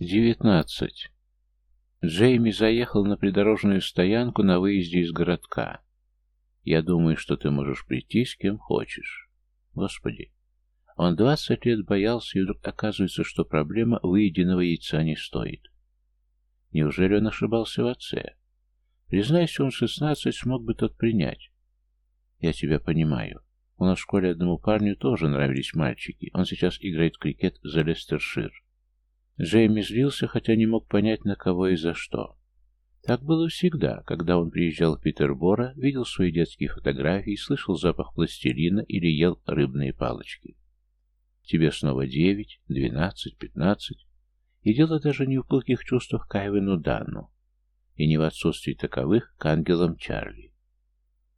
Девятнадцать. Джейми заехал на придорожную стоянку на выезде из городка. Я думаю, что ты можешь прийти с кем хочешь. Господи. Он двадцать лет боялся, и вдруг оказывается, что проблема выеденного яйца не стоит. Неужели он ошибался в отце? Признайся, он шестнадцать смог бы тот принять. Я тебя понимаю. У нас в школе одному парню тоже нравились мальчики. Он сейчас играет в крикет за Лестершир. Джейми злился, хотя не мог понять, на кого и за что. Так было всегда, когда он приезжал в Питербора, видел свои детские фотографии, слышал запах пластилина или ел рыбные палочки. Тебе снова девять, двенадцать, пятнадцать. И дело даже не в пылких чувствах к Айвену Данну, и не в отсутствии таковых к ангелам Чарли,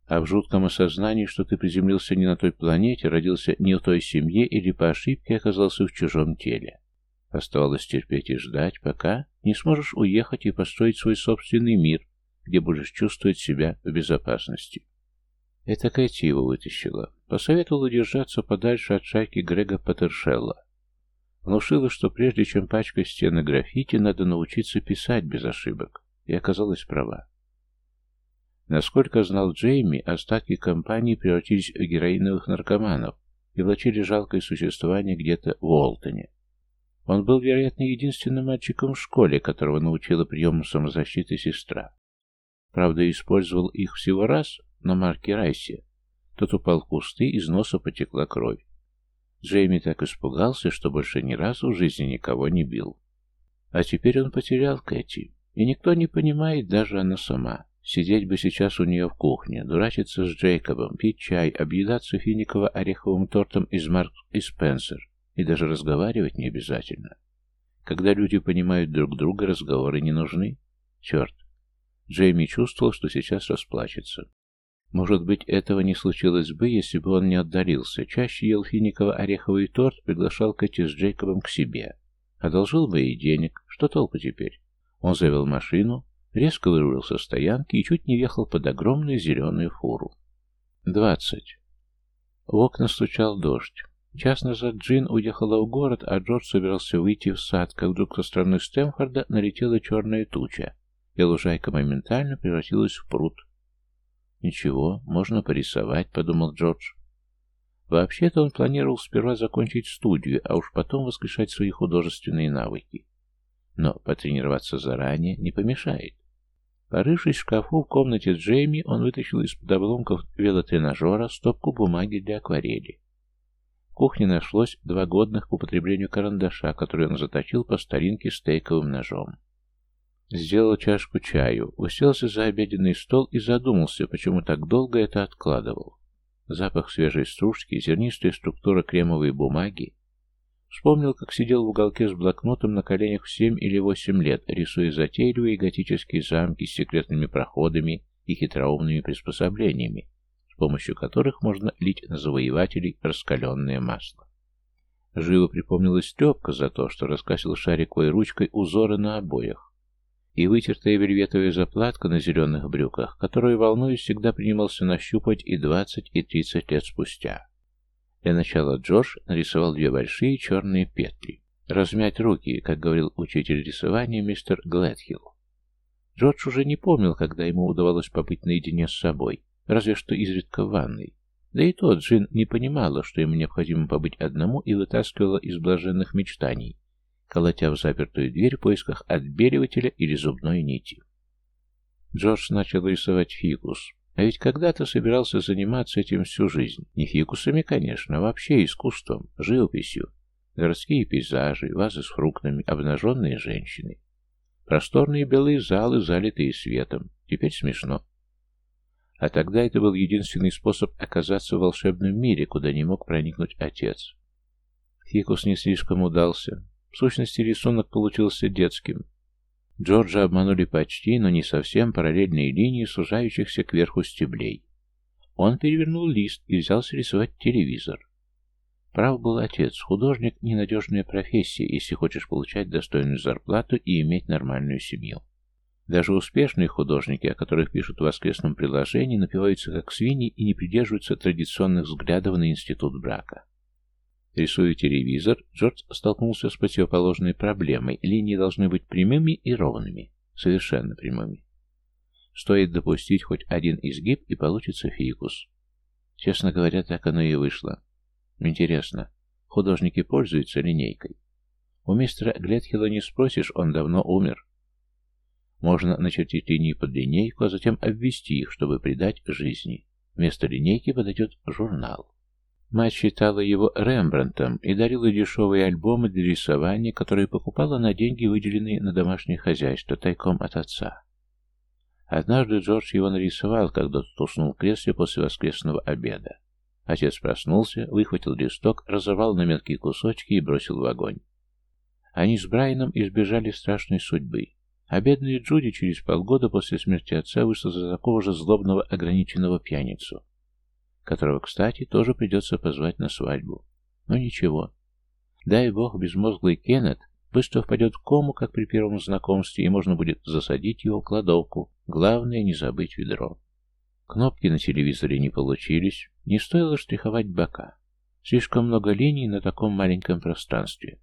а в жутком осознании, что ты приземлился не на той планете, родился не в той семье или по ошибке оказался в чужом теле. Оставалось терпеть и ждать, пока не сможешь уехать и построить свой собственный мир, где будешь чувствовать себя в безопасности. Это Кэти его вытащила. Посоветовала держаться подальше от шайки Грега Патершелла. Внушила, что прежде чем пачкать стены граффити, надо научиться писать без ошибок. И оказалась права. Насколько знал Джейми, остатки компании превратились в героиновых наркоманов и влачили жалкое существование где-то в Уолтоне. Он был, вероятно, единственным мальчиком в школе, которого научила приему самозащиты сестра. Правда, использовал их всего раз на Марке Райсе. Тот упал в кусты, из носа потекла кровь. Джейми так испугался, что больше ни разу в жизни никого не бил. А теперь он потерял Кэти, и никто не понимает, даже она сама. Сидеть бы сейчас у нее в кухне, дурачиться с Джейкобом, пить чай, объедаться финиково-ореховым тортом из Марк и Спенсер, и даже разговаривать не обязательно. Когда люди понимают друг друга, разговоры не нужны. Черт. Джейми чувствовал, что сейчас расплачется. Может быть, этого не случилось бы, если бы он не отдалился. Чаще ел финиково-ореховый торт, приглашал Кэти с Джейкобом к себе. Одолжил бы ей денег. Что толку теперь? Он завел машину, резко вырвал со стоянки и чуть не въехал под огромную зеленую фуру. Двадцать. В окна стучал дождь. Час назад Джин уехала в город, а Джордж собирался выйти в сад, как вдруг со стороны Стэнфорда налетела черная туча, и лужайка моментально превратилась в пруд. «Ничего, можно порисовать», — подумал Джордж. Вообще-то он планировал сперва закончить студию, а уж потом воскрешать свои художественные навыки. Но потренироваться заранее не помешает. Порывшись в шкафу в комнате Джейми, он вытащил из-под обломков велотренажера стопку бумаги для акварели. Кухне нашлось два годных к употреблению карандаша, которые он заточил по старинке стейковым ножом. Сделал чашку чаю, уселся за обеденный стол и задумался, почему так долго это откладывал. Запах свежей стружки, зернистая структура кремовой бумаги, Вспомнил, как сидел в уголке с блокнотом на коленях в семь или восемь лет, рисуя затейливые готические замки с секретными проходами и хитроумными приспособлениями, помощью которых можно лить на завоевателей раскаленное масло. Живо припомнилась трепка за то, что раскрасил шариковой ручкой узоры на обоях, и вытертая вельветовая заплатка на зеленых брюках, которую, волнуясь, всегда принимался нащупать и двадцать, и тридцать лет спустя. Для начала Джордж нарисовал две большие черные петли. Размять руки, как говорил учитель рисования мистер Глэдхилл. Джордж уже не помнил, когда ему удавалось побыть наедине с собой, разве что изредка в ванной. Да и тот Джин не понимала, что ему необходимо побыть одному и вытаскивала из блаженных мечтаний, колотя в запертую дверь в поисках отбеливателя или зубной нити. Джордж начал рисовать фикус. А ведь когда-то собирался заниматься этим всю жизнь. Не фикусами, конечно, а вообще искусством, живописью. Городские пейзажи, вазы с фруктами, обнаженные женщины. Просторные белые залы, залитые светом. Теперь смешно. А тогда это был единственный способ оказаться в волшебном мире, куда не мог проникнуть отец. Фикус не слишком удался. В сущности, рисунок получился детским. Джорджа обманули почти, но не совсем параллельные линии сужающихся кверху стеблей. Он перевернул лист и взялся рисовать телевизор. Прав был отец, художник – ненадежная профессия, если хочешь получать достойную зарплату и иметь нормальную семью. Даже успешные художники, о которых пишут в воскресном приложении, напиваются как свиньи и не придерживаются традиционных взглядов на институт брака. Рисуя телевизор, Джордж столкнулся с противоположной проблемой. Линии должны быть прямыми и ровными. Совершенно прямыми. Стоит допустить хоть один изгиб, и получится фикус. Честно говоря, так оно и вышло. Интересно, художники пользуются линейкой? У мистера Гледхилла не спросишь, он давно умер. Можно начертить линии под линейку, а затем обвести их, чтобы придать жизни. Вместо линейки подойдет журнал. Мать считала его Рембрандтом и дарила дешевые альбомы для рисования, которые покупала на деньги, выделенные на домашнее хозяйство, тайком от отца. Однажды Джордж его нарисовал, когда тот уснул в кресле после воскресного обеда. Отец проснулся, выхватил листок, разорвал на мелкие кусочки и бросил в огонь. Они с Брайаном избежали страшной судьбы. А бедная Джуди через полгода после смерти отца вышла за такого же злобного ограниченного пьяницу которого, кстати, тоже придется позвать на свадьбу. Но ничего. Дай бог, безмозглый Кеннет быстро впадет в кому, как при первом знакомстве, и можно будет засадить его в кладовку. Главное, не забыть ведро. Кнопки на телевизоре не получились, не стоило штриховать бока. Слишком много линий на таком маленьком пространстве.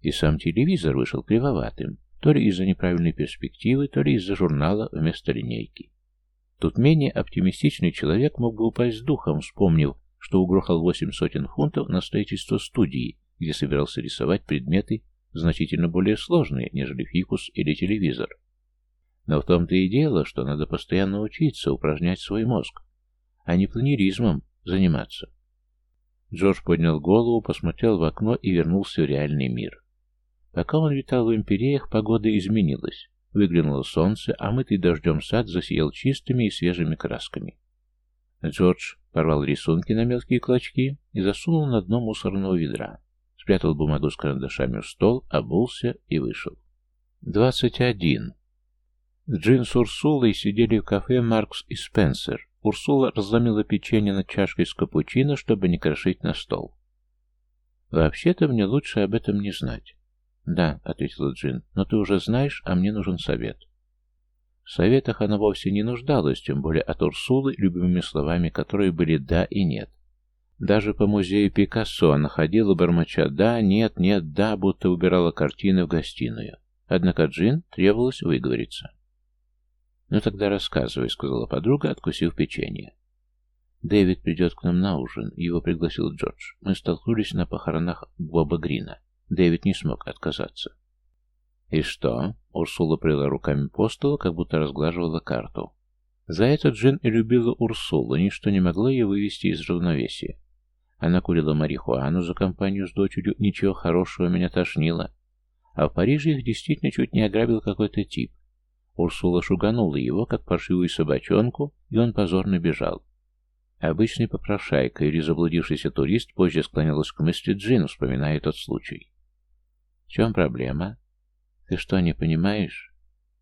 И сам телевизор вышел кривоватым, то ли из-за неправильной перспективы, то ли из-за журнала вместо линейки. Тут менее оптимистичный человек мог бы упасть духом, вспомнив, что угрохал восемь сотен фунтов на строительство студии, где собирался рисовать предметы значительно более сложные, нежели фикус или телевизор. Но в том-то и дело, что надо постоянно учиться, упражнять свой мозг, а не планеризмом заниматься. Джордж поднял голову, посмотрел в окно и вернулся в реальный мир. Пока он витал в империях, погода изменилась. Выглянуло солнце, а мытый дождем сад засиял чистыми и свежими красками. Джордж порвал рисунки на мелкие клочки и засунул на дно мусорного ведра. Спрятал бумагу с карандашами в стол, обулся и вышел. Двадцать один. Джин с Урсулой сидели в кафе «Маркс и Спенсер». Урсула разломила печенье над чашкой с капучино, чтобы не крошить на стол. «Вообще-то мне лучше об этом не знать. «Да», — ответила Джин, — «но ты уже знаешь, а мне нужен совет». В советах она вовсе не нуждалась, тем более от Урсулы, любимыми словами которые были «да» и «нет». Даже по музею Пикассо она ходила, бормоча «да», «нет», «нет», «да», будто убирала картины в гостиную. Однако Джин требовалось выговориться. «Ну тогда рассказывай», — сказала подруга, откусив печенье. «Дэвид придет к нам на ужин», — его пригласил Джордж. «Мы столкнулись на похоронах Боба Грина. Дэвид не смог отказаться. «И что?» — Урсула прила руками по столу, как будто разглаживала карту. За это Джин и любила Урсулу, ничто не могло ее вывести из равновесия. Она курила марихуану за компанию с дочерью, ничего хорошего меня тошнило. А в Париже их действительно чуть не ограбил какой-то тип. Урсула шуганула его, как паршивую собачонку, и он позорно бежал. Обычный попрошайка или заблудившийся турист позже склонялась к мысли Джин, вспоминая тот случай. В чем проблема? Ты что, не понимаешь?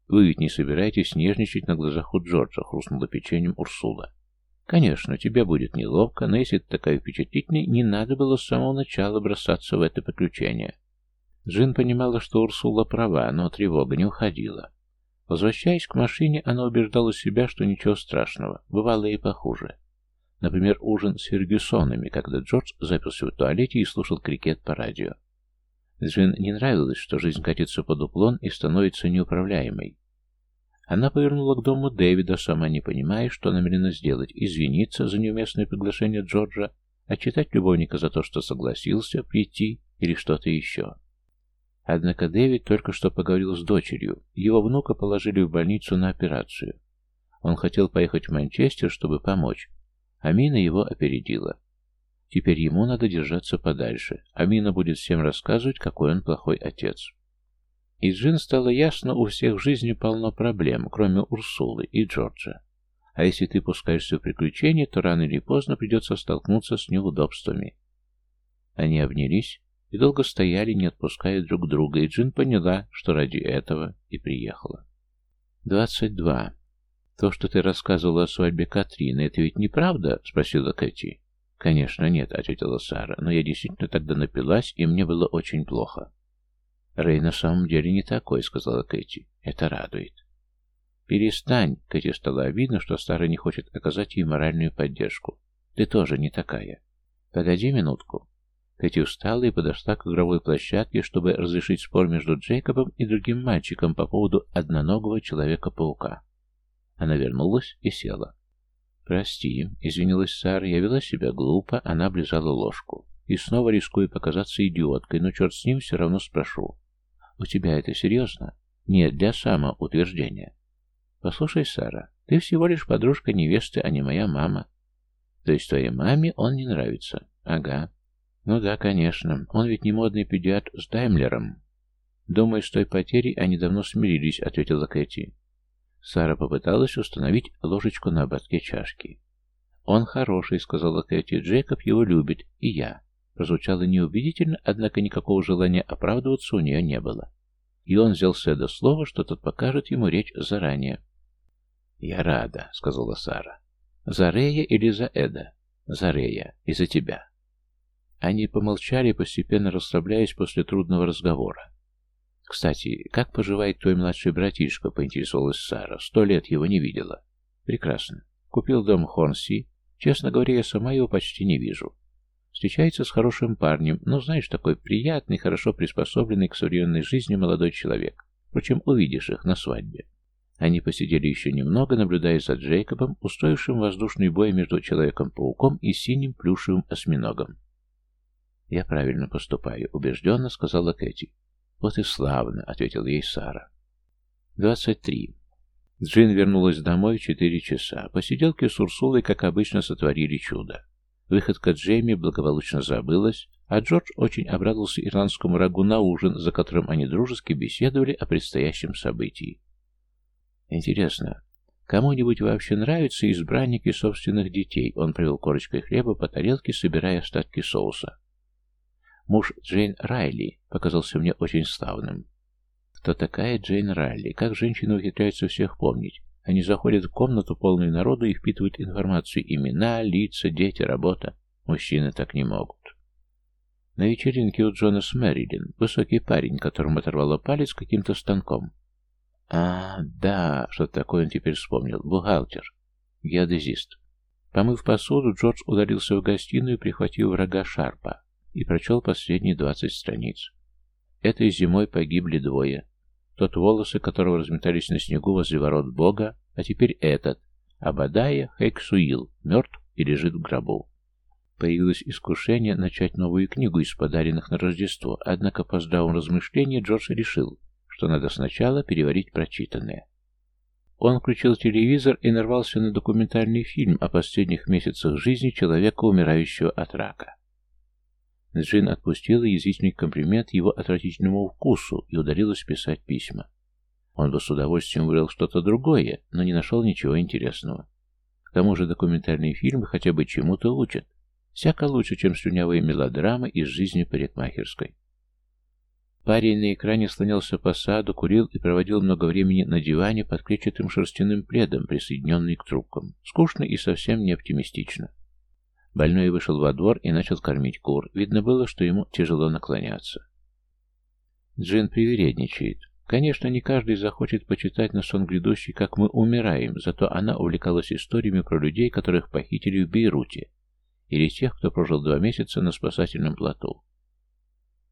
Вы ведь не собираетесь нежничать на глазах у Джорджа, хрустнула печеньем Урсула. Конечно, тебе будет неловко, но если ты такая впечатлительная, не надо было с самого начала бросаться в это приключение. Джин понимала, что Урсула права, но тревога не уходила. Возвращаясь к машине, она убеждала себя, что ничего страшного, бывало и похуже. Например, ужин с Фергюсонами, когда Джордж запился в туалете и слушал крикет по радио. Джин не нравилось, что жизнь катится под уклон и становится неуправляемой. Она повернула к дому Дэвида, сама не понимая, что намерена сделать, извиниться за неуместное приглашение Джорджа, отчитать любовника за то, что согласился прийти или что-то еще. Однако Дэвид только что поговорил с дочерью. Его внука положили в больницу на операцию. Он хотел поехать в Манчестер, чтобы помочь. Амина его опередила. Теперь ему надо держаться подальше. Амина будет всем рассказывать, какой он плохой отец. И Джин стало ясно, у всех в жизни полно проблем, кроме Урсулы и Джорджа. А если ты пускаешься в приключения, то рано или поздно придется столкнуться с неудобствами. Они обнялись и долго стояли, не отпуская друг друга, и Джин поняла, что ради этого и приехала. 22. «То, что ты рассказывала о свадьбе Катрины, это ведь неправда?» — спросила Кэти. «Конечно нет», — ответила Сара, — «но я действительно тогда напилась, и мне было очень плохо». «Рэй на самом деле не такой», — сказала Кэти. «Это радует». «Перестань!» — Кэти стало обидно, что Сара не хочет оказать ей моральную поддержку. «Ты тоже не такая». «Погоди минутку. Кэти встала и подошла к игровой площадке, чтобы разрешить спор между Джейкобом и другим мальчиком по поводу одноногого Человека-паука. Она вернулась и села. «Прости», — извинилась Сара, — «я вела себя глупо», — она облизала ложку. «И снова рискую показаться идиоткой, но черт с ним, все равно спрошу. У тебя это серьезно?» «Нет, для самоутверждения». «Послушай, Сара, ты всего лишь подружка невесты, а не моя мама». «То есть твоей маме он не нравится?» «Ага». «Ну да, конечно. Он ведь не модный педиатр с Даймлером». «Думаю, с той потерей они давно смирились», — ответила Кэти. Сара попыталась установить ложечку на ободке чашки. «Он хороший», — сказала Кэти. «Джейкоб его любит, и я». Прозвучало неубедительно, однако никакого желания оправдываться у нее не было. И он взял с Эда слово, что тот покажет ему речь заранее. «Я рада», — сказала Сара. «За Рея или за Эда?» «За Рея. И за тебя». Они помолчали, постепенно расслабляясь после трудного разговора. «Кстати, как поживает твой младший братишка?» — поинтересовалась Сара. «Сто лет его не видела». «Прекрасно. Купил дом Хорнси. Честно говоря, я сама его почти не вижу. Встречается с хорошим парнем, но, знаешь, такой приятный, хорошо приспособленный к современной жизни молодой человек. Впрочем, увидишь их на свадьбе». Они посидели еще немного, наблюдая за Джейкобом, устроившим воздушный бой между Человеком-пауком и синим плюшевым осьминогом. «Я правильно поступаю», — убежденно сказала Кэти. «Вот и славно», — ответила ей Сара. 23. Джин вернулась домой в четыре часа. Посиделки с Урсулой, как обычно, сотворили чудо. Выходка Джейми благополучно забылась, а Джордж очень обрадовался ирландскому рагу на ужин, за которым они дружески беседовали о предстоящем событии. Интересно, кому-нибудь вообще нравятся избранники собственных детей? Он привел корочкой хлеба по тарелке, собирая остатки соуса. Муж Джейн Райли показался мне очень славным. Кто такая Джейн Райли? Как женщины ухитряются всех помнить? Они заходят в комнату, полную народу, и впитывают информацию. Имена, лица, дети, работа. Мужчины так не могут. На вечеринке у Джонас Мэрилин, высокий парень, которому оторвало палец каким-то станком. А, да, что такое он теперь вспомнил. Бухгалтер. Геодезист. Помыв посуду, Джордж удалился в гостиную, прихватив врага Шарпа и прочел последние двадцать страниц. Этой зимой погибли двое. Тот волосы, которого разметались на снегу возле ворот Бога, а теперь этот, Абадая Хейксуил, мертв и лежит в гробу. Появилось искушение начать новую книгу из подаренных на Рождество, однако по здравому размышлению Джордж решил, что надо сначала переварить прочитанное. Он включил телевизор и нарвался на документальный фильм о последних месяцах жизни человека, умирающего от рака. Джин отпустила язвительный комплимент его отвратительному вкусу и ударилась писать письма. Он бы с удовольствием выбрал что-то другое, но не нашел ничего интересного. К тому же документальные фильмы хотя бы чему-то учат. Всяко лучше, чем слюнявые мелодрамы из жизни парикмахерской. Парень на экране слонялся по саду, курил и проводил много времени на диване под клетчатым шерстяным пледом, присоединенный к трубкам. Скучно и совсем не оптимистично. Больной вышел во двор и начал кормить кур. Видно было, что ему тяжело наклоняться. Джин привередничает. Конечно, не каждый захочет почитать на сон грядущий, как мы умираем, зато она увлекалась историями про людей, которых похитили в Бейруте, или тех, кто прожил два месяца на спасательном плоту.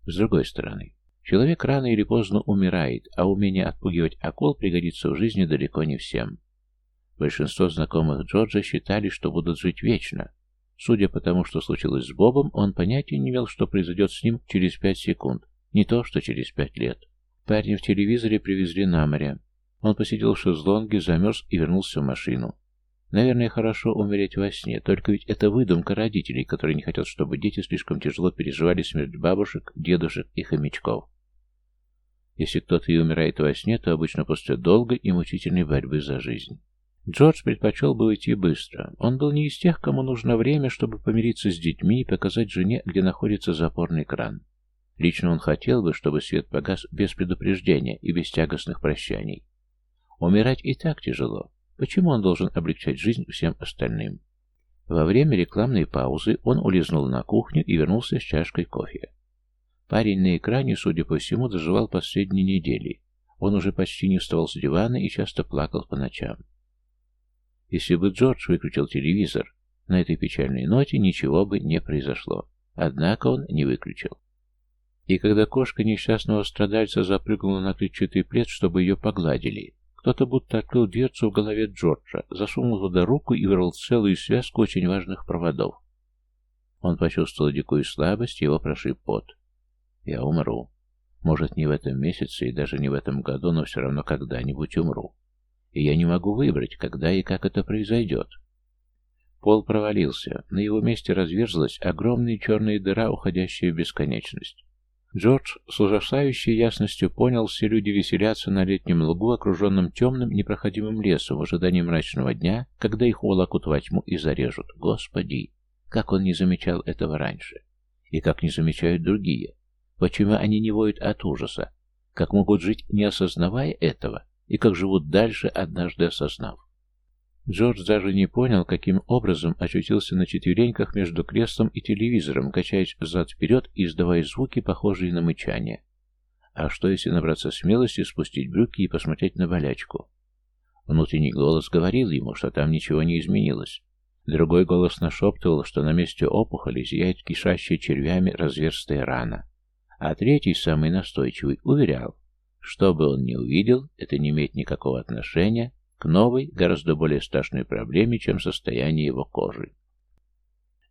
С другой стороны, человек рано или поздно умирает, а умение отпугивать акул пригодится в жизни далеко не всем. Большинство знакомых Джорджа считали, что будут жить вечно, Судя по тому, что случилось с Бобом, он понятия не имел, что произойдет с ним через пять секунд, не то, что через пять лет. Парня в телевизоре привезли на море. Он посидел в шезлонге, замерз и вернулся в машину. Наверное, хорошо умереть во сне, только ведь это выдумка родителей, которые не хотят, чтобы дети слишком тяжело переживали смерть бабушек, дедушек и хомячков. Если кто-то и умирает во сне, то обычно после долгой и мучительной борьбы за жизнь. Джордж предпочел бы уйти быстро. Он был не из тех, кому нужно время, чтобы помириться с детьми и показать жене, где находится запорный кран. Лично он хотел бы, чтобы свет погас без предупреждения и без тягостных прощаний. Умирать и так тяжело. Почему он должен облегчать жизнь всем остальным? Во время рекламной паузы он улизнул на кухню и вернулся с чашкой кофе. Парень на экране, судя по всему, доживал последние недели. Он уже почти не вставал с дивана и часто плакал по ночам. Если бы Джордж выключил телевизор, на этой печальной ноте ничего бы не произошло. Однако он не выключил. И когда кошка несчастного страдальца запрыгнула на клетчатый плед, чтобы ее погладили, кто-то будто открыл дверцу в голове Джорджа, засунул туда руку и вырвал целую связку очень важных проводов. Он почувствовал дикую слабость, его прошиб пот. «Я умру. Может, не в этом месяце и даже не в этом году, но все равно когда-нибудь умру. И я не могу выбрать, когда и как это произойдет». Пол провалился. На его месте разверзлась огромная черная дыра, уходящая в бесконечность. Джордж с ужасающей ясностью понял, все люди веселятся на летнем лугу, окруженном темным непроходимым лесом, в ожидании мрачного дня, когда их волокут во тьму и зарежут. Господи! Как он не замечал этого раньше? И как не замечают другие? Почему они не воют от ужаса? Как могут жить, не осознавая этого? И как живут дальше, однажды осознав? Джордж даже не понял, каким образом очутился на четвереньках между креслом и телевизором, качаясь взад-вперед и издавая звуки, похожие на мычание. А что, если набраться смелости, спустить брюки и посмотреть на болячку? Внутренний голос говорил ему, что там ничего не изменилось. Другой голос нашептывал, что на месте опухоли зияет кишащая червями разверстая рана. А третий, самый настойчивый, уверял, что бы он ни увидел, это не имеет никакого отношения к новой, гораздо более страшной проблеме, чем состояние его кожи.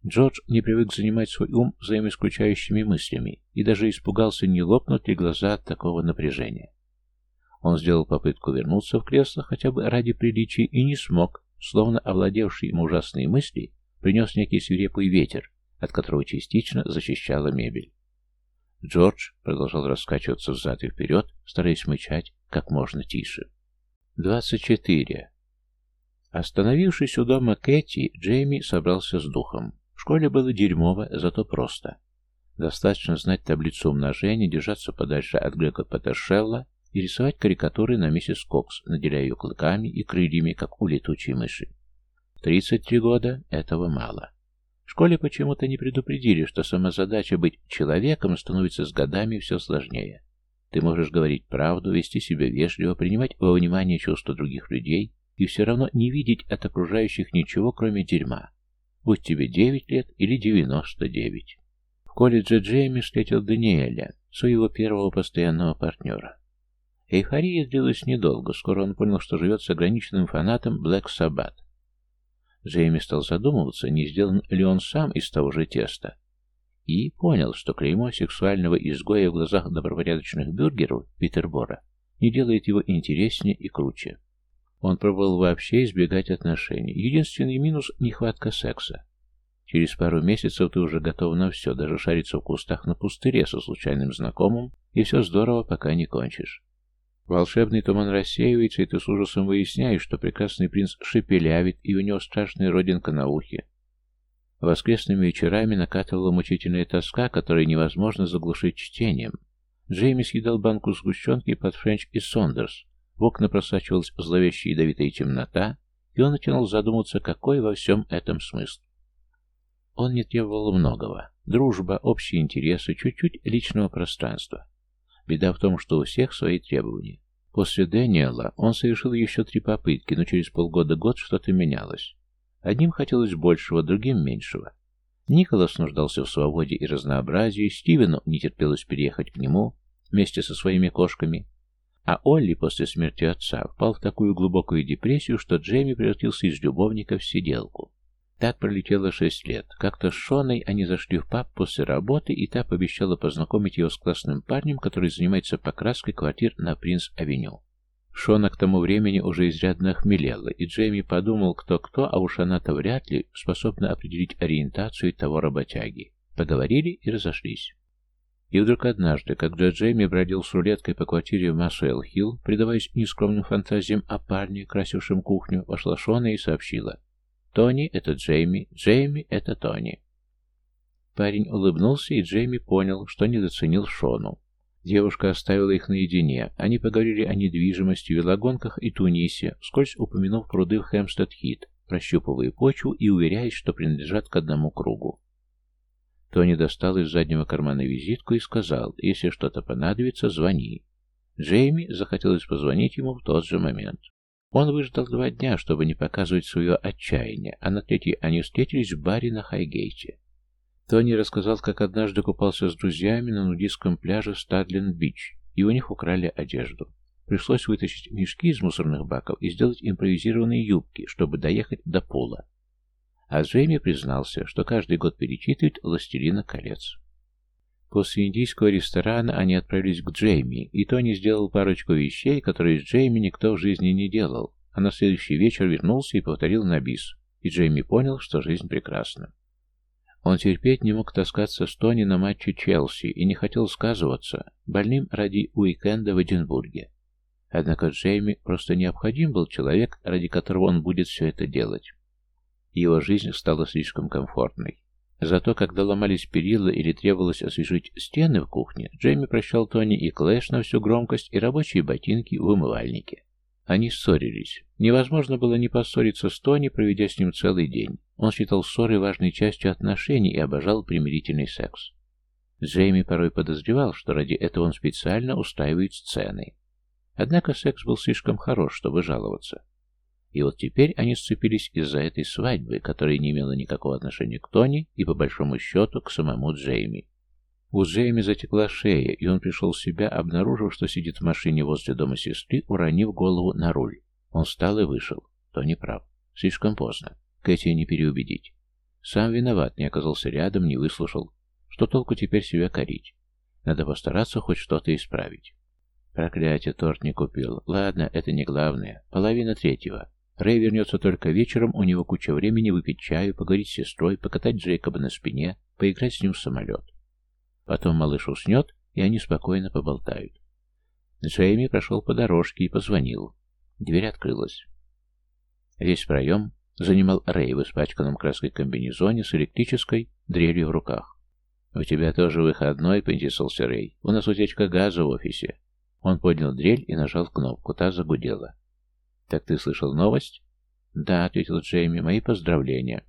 Джордж не привык занимать свой ум взаимоисключающими мыслями и даже испугался, не лопнут ли глаза от такого напряжения. Он сделал попытку вернуться в кресло хотя бы ради приличия и не смог, словно овладевший им ужасные мысли, принес некий свирепый ветер, от которого частично защищала мебель. Джордж продолжал раскачиваться взад и вперед, стараясь мычать как можно тише. 24. Остановившись у дома Кэти, Джейми собрался с духом. В школе было дерьмово, зато просто. Достаточно знать таблицу умножения, держаться подальше от Грека Патершелла и рисовать карикатуры на миссис Кокс, наделяя ее клыками и крыльями, как у летучей мыши. 33 года — этого мало. В школе почему-то не предупредили, что сама задача быть человеком становится с годами все сложнее. Ты можешь говорить правду, вести себя вежливо, принимать во внимание чувства других людей и все равно не видеть от окружающих ничего, кроме дерьма. Будь тебе 9 лет или 99. В колледже Джейми встретил Даниэля, своего первого постоянного партнера. Эйфория длилась недолго, скоро он понял, что живет с ограниченным фанатом Black Sabbath. Джейми стал задумываться, не сделан ли он сам из того же теста, и понял, что клеймо сексуального изгоя в глазах добропорядочных бюргеров Питербора не делает его интереснее и круче. Он пробовал вообще избегать отношений. Единственный минус – нехватка секса. Через пару месяцев ты уже готов на все, даже шариться в кустах на пустыре со случайным знакомым, и все здорово, пока не кончишь. Волшебный туман рассеивается, и ты с ужасом выясняешь, что прекрасный принц шепелявит, и у него страшная родинка на ухе, Воскресными вечерами накатывала мучительная тоска, которую невозможно заглушить чтением. Джейми съедал банку сгущенки под Френч и Сондерс. В окна просачивалась зловещая ядовитая темнота, и он начинал задумываться, какой во всем этом смысл. Он не требовал многого. Дружба, общие интересы, чуть-чуть личного пространства. Беда в том, что у всех свои требования. После Дэниела он совершил еще три попытки, но через полгода-год что-то менялось. Одним хотелось большего, другим меньшего. Николас нуждался в свободе и разнообразии, Стивену не терпелось переехать к нему вместе со своими кошками, а Олли после смерти отца впал в такую глубокую депрессию, что Джейми превратился из любовника в сиделку. Так пролетело шесть лет. Как-то с Шоной они зашли в паб после работы, и та пообещала познакомить его с классным парнем, который занимается покраской квартир на Принц-авеню. Шона к тому времени уже изрядно охмелела, и Джейми подумал, кто-кто, а уж она-то вряд ли способна определить ориентацию того работяги. Поговорили и разошлись. И вдруг однажды, когда Джейми бродил с рулеткой по квартире в Массуэлл-Хилл, предаваясь нескромным фантазиям о парне, красившем кухню, вошла Шона и сообщила. «Тони — это Джейми, Джейми — это Тони». Парень улыбнулся, и Джейми понял, что недоценил Шону. Девушка оставила их наедине. Они поговорили о недвижимости, велогонках и Тунисе, вскользь упомянув пруды в Хэмстед-Хит, прощупывая почву и уверяясь, что принадлежат к одному кругу. Тони достал из заднего кармана визитку и сказал, если что-то понадобится, звони. Джейми захотелось позвонить ему в тот же момент. Он выждал два дня, чтобы не показывать свое отчаяние, а на третий они встретились в баре на Хайгейте. Тони рассказал, как однажды купался с друзьями на нудистском пляже Стадленд-Бич, и у них украли одежду. Пришлось вытащить мешки из мусорных баков и сделать импровизированные юбки, чтобы доехать до пола. А Джейми признался, что каждый год перечитывает «Властелина колец». После индийского ресторана они отправились к Джейми, и Тони сделал парочку вещей, которые с Джейми никто в жизни не делал, а на следующий вечер вернулся и повторил на бис, и Джейми понял, что жизнь прекрасна. Он терпеть не мог таскаться с Тони на матче Челси и не хотел сказываться, больным ради уикенда в Эдинбурге. Однако Джейми просто необходим был человек, ради которого он будет все это делать. Его жизнь стала слишком комфортной. Зато, когда ломались перила или требовалось освежить стены в кухне, Джейми прощал Тони и Клэш на всю громкость и рабочие ботинки в умывальнике. Они ссорились. Невозможно было не поссориться с Тони, проведя с ним целый день. Он считал ссоры важной частью отношений и обожал примирительный секс. Джейми порой подозревал, что ради этого он специально устраивает сцены. Однако секс был слишком хорош, чтобы жаловаться. И вот теперь они сцепились из-за этой свадьбы, которая не имела никакого отношения к Тони и, по большому счету, к самому Джейми. У Джейми затекла шея, и он пришел в себя, обнаружив, что сидит в машине возле дома сестры, уронив голову на руль. Он встал и вышел. Тони прав. Слишком поздно. Кэти не переубедить. Сам виноват, не оказался рядом, не выслушал. Что толку теперь себя корить? Надо постараться хоть что-то исправить. Проклятие, торт не купил. Ладно, это не главное. Половина третьего. Рэй вернется только вечером, у него куча времени выпить чаю, поговорить с сестрой, покатать Джейкоба на спине, поиграть с ним в самолет. Потом малыш уснет, и они спокойно поболтают. Джейми прошел по дорожке и позвонил. Дверь открылась. Весь проем занимал Рэй в испачканном краской комбинезоне с электрической дрелью в руках. «У тебя тоже выходной?» — поинтересовался Рэй. «У нас утечка газа в офисе». Он поднял дрель и нажал кнопку. Та загудела. «Так ты слышал новость?» «Да», — ответил Джейми, — «мои поздравления».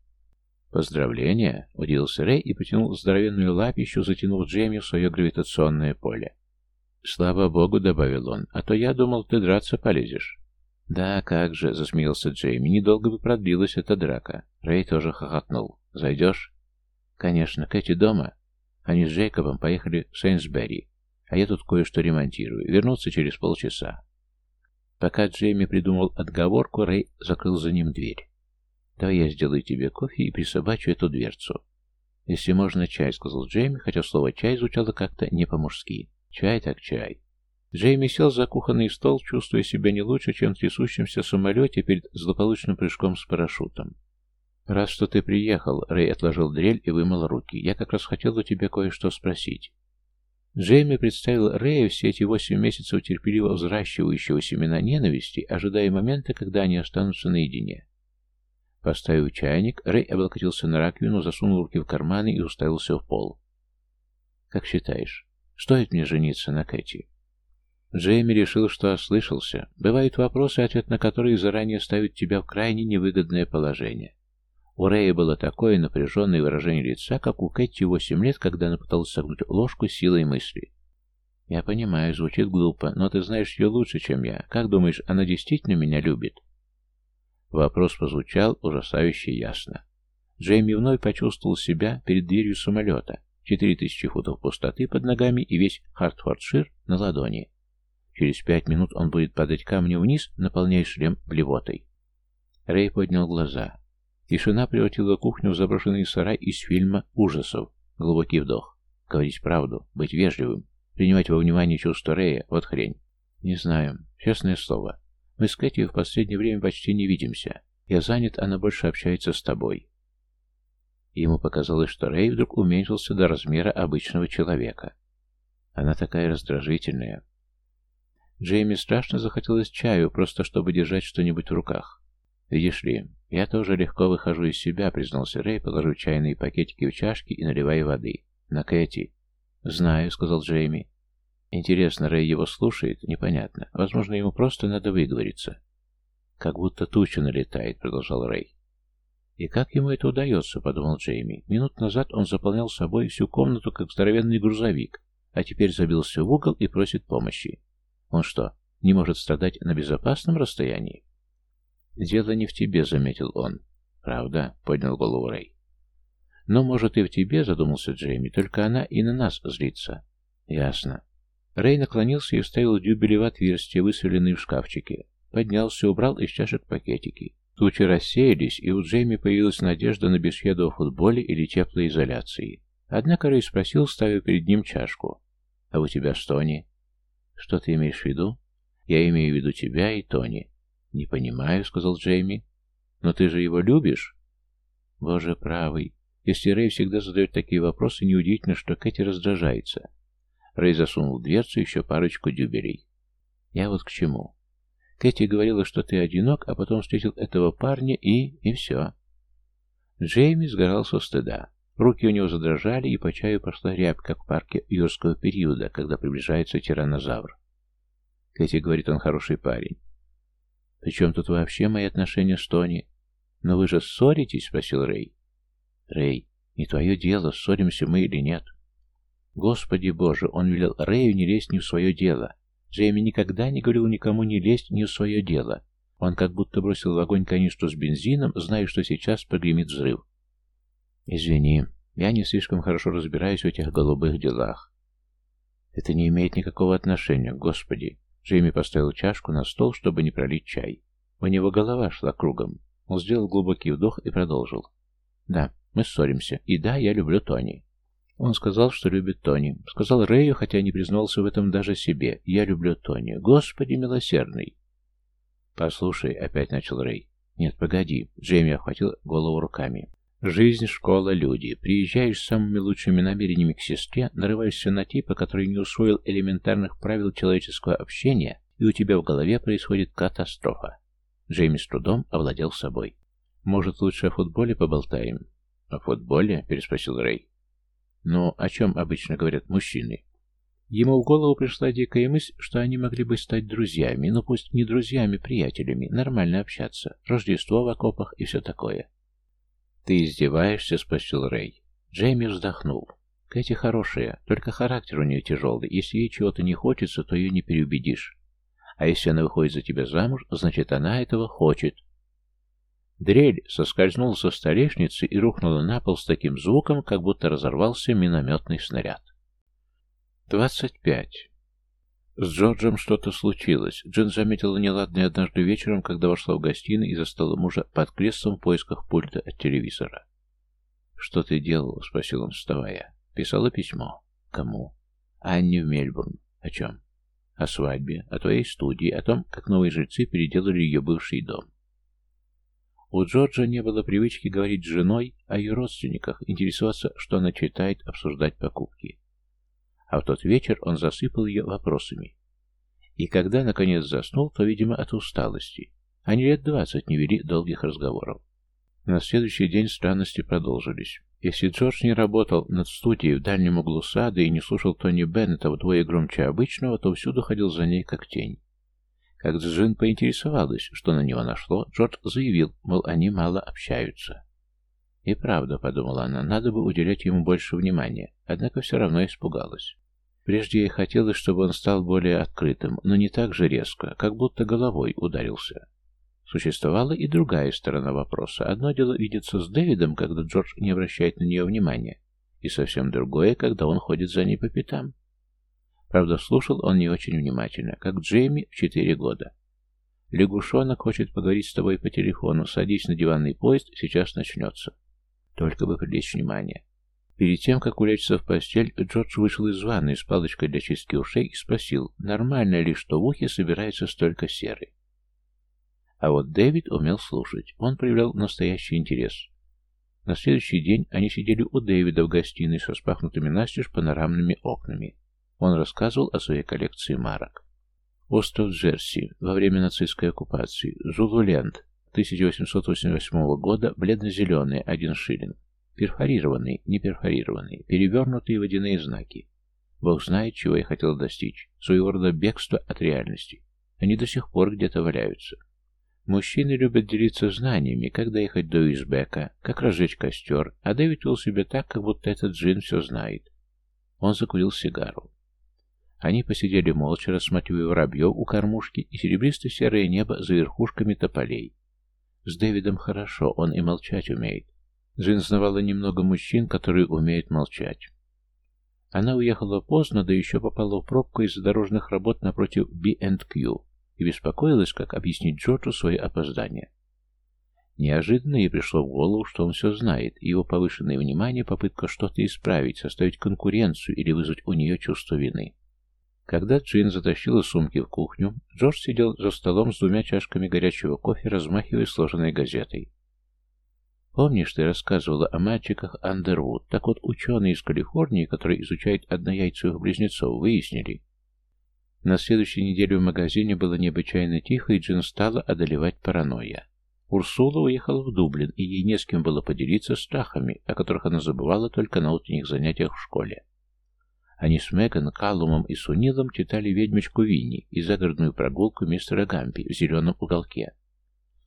«Поздравления?» — удивился Рэй и потянул здоровенную лапищу, затянув Джейми в свое гравитационное поле. «Слава богу», — добавил он, — «а то я думал, ты драться полезешь». «Да, как же», — засмеялся Джейми, — «недолго бы продлилась эта драка». Рэй тоже хохотнул. «Зайдешь?» «Конечно, Кэти дома». Они с Джейкобом поехали в Сейнсбери, а я тут кое-что ремонтирую. Вернуться через полчаса. Пока Джейми придумал отговорку, Рэй закрыл за ним дверь. «Давай я сделаю тебе кофе и присобачу эту дверцу». «Если можно, чай», — сказал Джейми, хотя слово «чай» звучало как-то не по-мужски. «Чай так чай». Джейми сел за кухонный стол, чувствуя себя не лучше, чем в трясущемся самолете перед злополучным прыжком с парашютом. «Раз что ты приехал», — Рэй отложил дрель и вымыл руки, — «я как раз хотел у тебя кое-что спросить». Джейми представил Рэя все эти восемь месяцев терпеливо взращивающего семена ненависти, ожидая момента, когда они останутся наедине. Поставив чайник, Рэй облокотился на раковину, засунул руки в карманы и уставился в пол. «Как считаешь, стоит мне жениться на Кэти?» Джейми решил, что ослышался. Бывают вопросы, ответ на которые заранее ставит тебя в крайне невыгодное положение. У Рэя было такое напряженное выражение лица, как у Кэти восемь лет, когда она пыталась согнуть ложку силой мысли. «Я понимаю, звучит глупо, но ты знаешь ее лучше, чем я. Как думаешь, она действительно меня любит?» Вопрос прозвучал ужасающе ясно. Джейми вновь почувствовал себя перед дверью самолета. Четыре тысячи футов пустоты под ногами и весь Хартфордшир на ладони. Через пять минут он будет падать камнем вниз, наполняя шлем блевотой. Рэй поднял глаза. Тишина превратила кухню в заброшенный сарай из фильма ужасов. Глубокий вдох. Говорить правду, быть вежливым, принимать во внимание чувства Рэя, вот хрень. Не знаю. Честное слово. Мы с Кэти в последнее время почти не видимся. Я занят, она больше общается с тобой. Ему показалось, что Рэй вдруг уменьшился до размера обычного человека. Она такая раздражительная. Джейми страшно захотелось чаю, просто чтобы держать что-нибудь в руках. Видишь ли, «Я тоже легко выхожу из себя», — признался Рэй, положив чайные пакетики в чашки и наливая воды. «На Кэти». «Знаю», — сказал Джейми. «Интересно, Рэй его слушает? Непонятно. Возможно, ему просто надо выговориться». «Как будто туча налетает», — продолжал Рэй. «И как ему это удается?» — подумал Джейми. Минут назад он заполнял собой всю комнату, как здоровенный грузовик, а теперь забился в угол и просит помощи. Он что, не может страдать на безопасном расстоянии? «Дело не в тебе», — заметил он. «Правда?» — поднял голову Рэй. Но, может, и в тебе, задумался Джейми, только она и на нас злится. Ясно. Рэй наклонился и вставил дюбели в отверстие, высвеленные в шкафчике. Поднялся, убрал из чашек пакетики. Тучи рассеялись, и у Джейми появилась надежда на беседу о футболе или теплоизоляции. Однако Рэй спросил, ставя перед ним чашку. «А у тебя с Тони?» «Что ты имеешь в виду?» «Я имею в виду тебя и Тони». «Не понимаю», — сказал Джейми. «Но ты же его любишь?» «Боже правый. Если Рэй всегда задает такие вопросы, неудивительно, что Кэти раздражается». Рэй засунул в дверцу еще парочку дюбелей. «Я вот к чему. Кэти говорила, что ты одинок, а потом встретил этого парня и... и все». Джейми сгорал со стыда. Руки у него задрожали, и по чаю пошла рябь, как в парке юрского периода, когда приближается тираннозавр. Кэти говорит, он хороший парень. «Причем тут вообще мои отношения с Тони?» «Но вы же ссоритесь?» — спросил Рэй. «Рэй, не твое дело, ссоримся мы или нет». Господи Боже, он велел Рэю не лезть ни в свое дело. Джейми никогда не говорил никому не лезть ни в свое дело. Он как будто бросил в огонь канистру с бензином, зная, что сейчас прогремит взрыв. «Извини, я не слишком хорошо разбираюсь в этих голубых делах». «Это не имеет никакого отношения, Господи!» Джейми поставил чашку на стол, чтобы не пролить чай. У него голова шла кругом. Он сделал глубокий вдох и продолжил. «Да, мы ссоримся. И да, я люблю Тони». Он сказал, что любит Тони. Сказал Рэю, хотя не признался в этом даже себе. «Я люблю Тони. Господи милосердный!» «Послушай», — опять начал Рэй. «Нет, погоди». Джейми охватил голову руками. Жизнь, школа, люди. Приезжаешь с самыми лучшими намерениями к сестре, нарываешься на типа, который не усвоил элементарных правил человеческого общения, и у тебя в голове происходит катастрофа. Джейми с трудом овладел собой. «Может, лучше о футболе поболтаем?» «О футболе?» – переспросил Рэй. «Ну, о чем обычно говорят мужчины?» Ему в голову пришла дикая мысль, что они могли бы стать друзьями, ну пусть не друзьями, приятелями, нормально общаться, Рождество в окопах и все такое. «Ты издеваешься?» — спросил Рэй. Джейми вздохнул. Кэти хорошая, только характер у нее тяжелый. Если ей чего-то не хочется, то ее не переубедишь. А если она выходит за тебя замуж, значит, она этого хочет. Дрель соскользнула со столешницы и рухнула на пол с таким звуком, как будто разорвался минометный снаряд. Двадцать пять. С Джорджем что-то случилось. Джин заметила неладное однажды вечером, когда вошла в гостиную и застала мужа под креслом в поисках пульта от телевизора. «Что ты делала?» — спросил он, вставая. «Писала письмо». «Кому?» «Анне в Мельбурн». «О чем?» «О свадьбе, о твоей студии, о том, как новые жильцы переделали ее бывший дом». У Джорджа не было привычки говорить с женой о ее родственниках, интересоваться, что она читает, обсуждать покупки а в тот вечер он засыпал ее вопросами. И когда, наконец, заснул, то, видимо, от усталости. Они лет двадцать не вели долгих разговоров. На следующий день странности продолжились. Если Джордж не работал над студией в дальнем углу сада и не слушал Тони Беннета вдвое громче обычного, то всюду ходил за ней как тень. Как Джин поинтересовалась, что на него нашло, Джордж заявил, мол, они мало общаются. И правда, подумала она, надо бы уделять ему больше внимания, однако все равно испугалась. Прежде ей хотелось, чтобы он стал более открытым, но не так же резко, как будто головой ударился. Существовала и другая сторона вопроса. Одно дело видеться с Дэвидом, когда Джордж не обращает на нее внимания, и совсем другое, когда он ходит за ней по пятам. Правда, слушал он не очень внимательно, как Джейми в четыре года. «Лягушонок хочет поговорить с тобой по телефону. Садись на диванный поезд, сейчас начнется». Только бы привлечь внимание. Перед тем, как улечься в постель, Джордж вышел из ванной с палочкой для чистки ушей и спросил, нормально ли, что в ухе собирается столько серы. А вот Дэвид умел слушать. Он проявлял настоящий интерес. На следующий день они сидели у Дэвида в гостиной со спахнутыми настежь панорамными окнами. Он рассказывал о своей коллекции марок. Остров Джерси во время нацистской оккупации. Зулуленд 1888 года, бледно-зеленый, один шиллинг. Перфорированные, не перфорированные, перевернутые водяные знаки. Бог знает, чего я хотел достичь. Своего рода бегство от реальности. Они до сих пор где-то валяются. Мужчины любят делиться знаниями, как доехать до Избека, как разжечь костер, а Дэвид вел себя так, как будто этот джин все знает. Он закурил сигару. Они посидели молча, рассматривая воробьев у кормушки и серебристо-серое небо за верхушками тополей. С Дэвидом хорошо, он и молчать умеет. Джин знавала немного мужчин, которые умеют молчать. Она уехала поздно, да еще попала в пробку из-за дорожных работ напротив B&Q и беспокоилась, как объяснить Джорджу свое опоздание. Неожиданно ей пришло в голову, что он все знает, и его повышенное внимание, попытка что-то исправить, составить конкуренцию или вызвать у нее чувство вины. Когда Джин затащила сумки в кухню, Джордж сидел за столом с двумя чашками горячего кофе, размахивая сложенной газетой. Помнишь, ты рассказывала о мальчиках Андервуд? Так вот, ученые из Калифорнии, которые изучают однояйцевых близнецов, выяснили. На следующей неделе в магазине было необычайно тихо, и Джин стала одолевать паранойя. Урсула уехала в Дублин, и ей не с кем было поделиться страхами, о которых она забывала только на утренних занятиях в школе. Они с Меган, Каллумом и Сунилом читали «Ведьмочку Винни» и загородную прогулку мистера Гампи в зеленом уголке.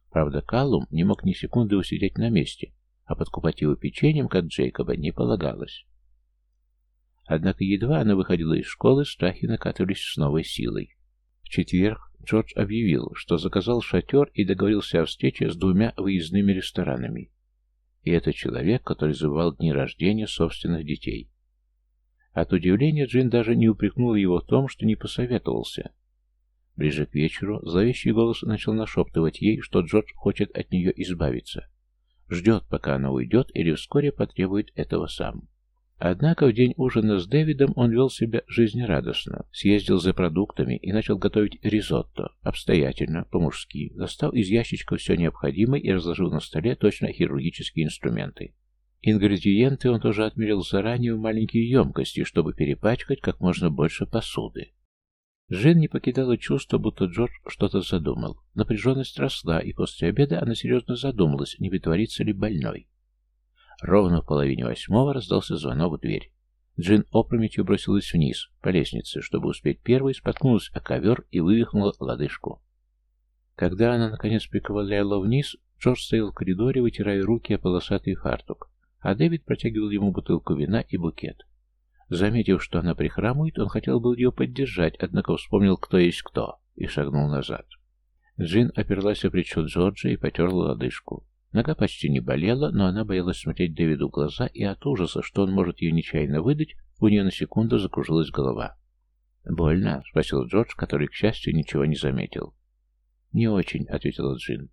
Правда, Каллум не мог ни секунды усидеть на месте, а подкупать его печеньем, как Джейкоба, не полагалось. Однако едва она выходила из школы, страхи накатывались с новой силой. В четверг Джордж объявил, что заказал шатер и договорился о встрече с двумя выездными ресторанами. И это человек, который забывал дни рождения собственных детей. От удивления Джин даже не упрекнула его в том, что не посоветовался, Ближе к вечеру зловещий голос начал нашептывать ей, что Джордж хочет от нее избавиться. Ждет, пока она уйдет, или вскоре потребует этого сам. Однако в день ужина с Дэвидом он вел себя жизнерадостно, съездил за продуктами и начал готовить ризотто, обстоятельно, по-мужски, достал из ящичка все необходимое и разложил на столе точно хирургические инструменты. Ингредиенты он тоже отмерил заранее в маленькие емкости, чтобы перепачкать как можно больше посуды. Жен не покидало чувство, будто Джордж что-то задумал. Напряженность росла, и после обеда она серьезно задумалась, не притворится ли больной. Ровно в половине восьмого раздался звонок в дверь. Джин опрометью бросилась вниз, по лестнице, чтобы успеть первой, споткнулась о ковер и вывихнула лодыжку. Когда она, наконец, приковыляла вниз, Джордж стоял в коридоре, вытирая руки о полосатый фартук, а Дэвид протягивал ему бутылку вина и букет. Заметив, что она прихрамывает, он хотел был ее поддержать, однако вспомнил, кто есть кто, и шагнул назад. Джин оперлась о плечо Джорджа и потерла лодыжку. Нога почти не болела, но она боялась смотреть Дэвиду в глаза, и от ужаса, что он может ее нечаянно выдать, у нее на секунду закружилась голова. «Больно?» — спросил Джордж, который, к счастью, ничего не заметил. «Не очень», — ответила Джин.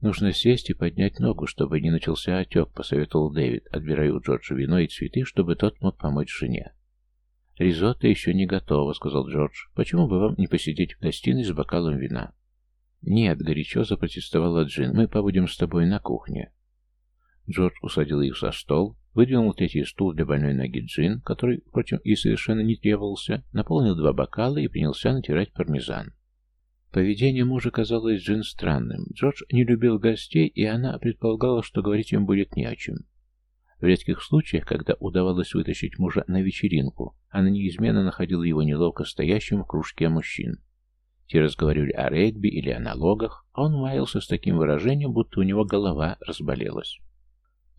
«Нужно сесть и поднять ногу, чтобы не начался отек», — посоветовал Дэвид, отбирая у Джорджа вино и цветы, чтобы тот мог помочь жене. «Ризотто еще не готово», — сказал Джордж. «Почему бы вам не посидеть в гостиной с бокалом вина?» «Нет», — горячо запротестовала Джин, — «мы побудем с тобой на кухне». Джордж усадил их за стол, выдвинул третий стул для больной ноги Джин, который, впрочем, и совершенно не требовался, наполнил два бокала и принялся натирать пармезан. Поведение мужа казалось Джин странным. Джордж не любил гостей, и она предполагала, что говорить им будет не о чем. В редких случаях, когда удавалось вытащить мужа на вечеринку, она неизменно находила его неловко стоящим в кружке мужчин. Те разговаривали о регби или о налогах, а он маялся с таким выражением, будто у него голова разболелась.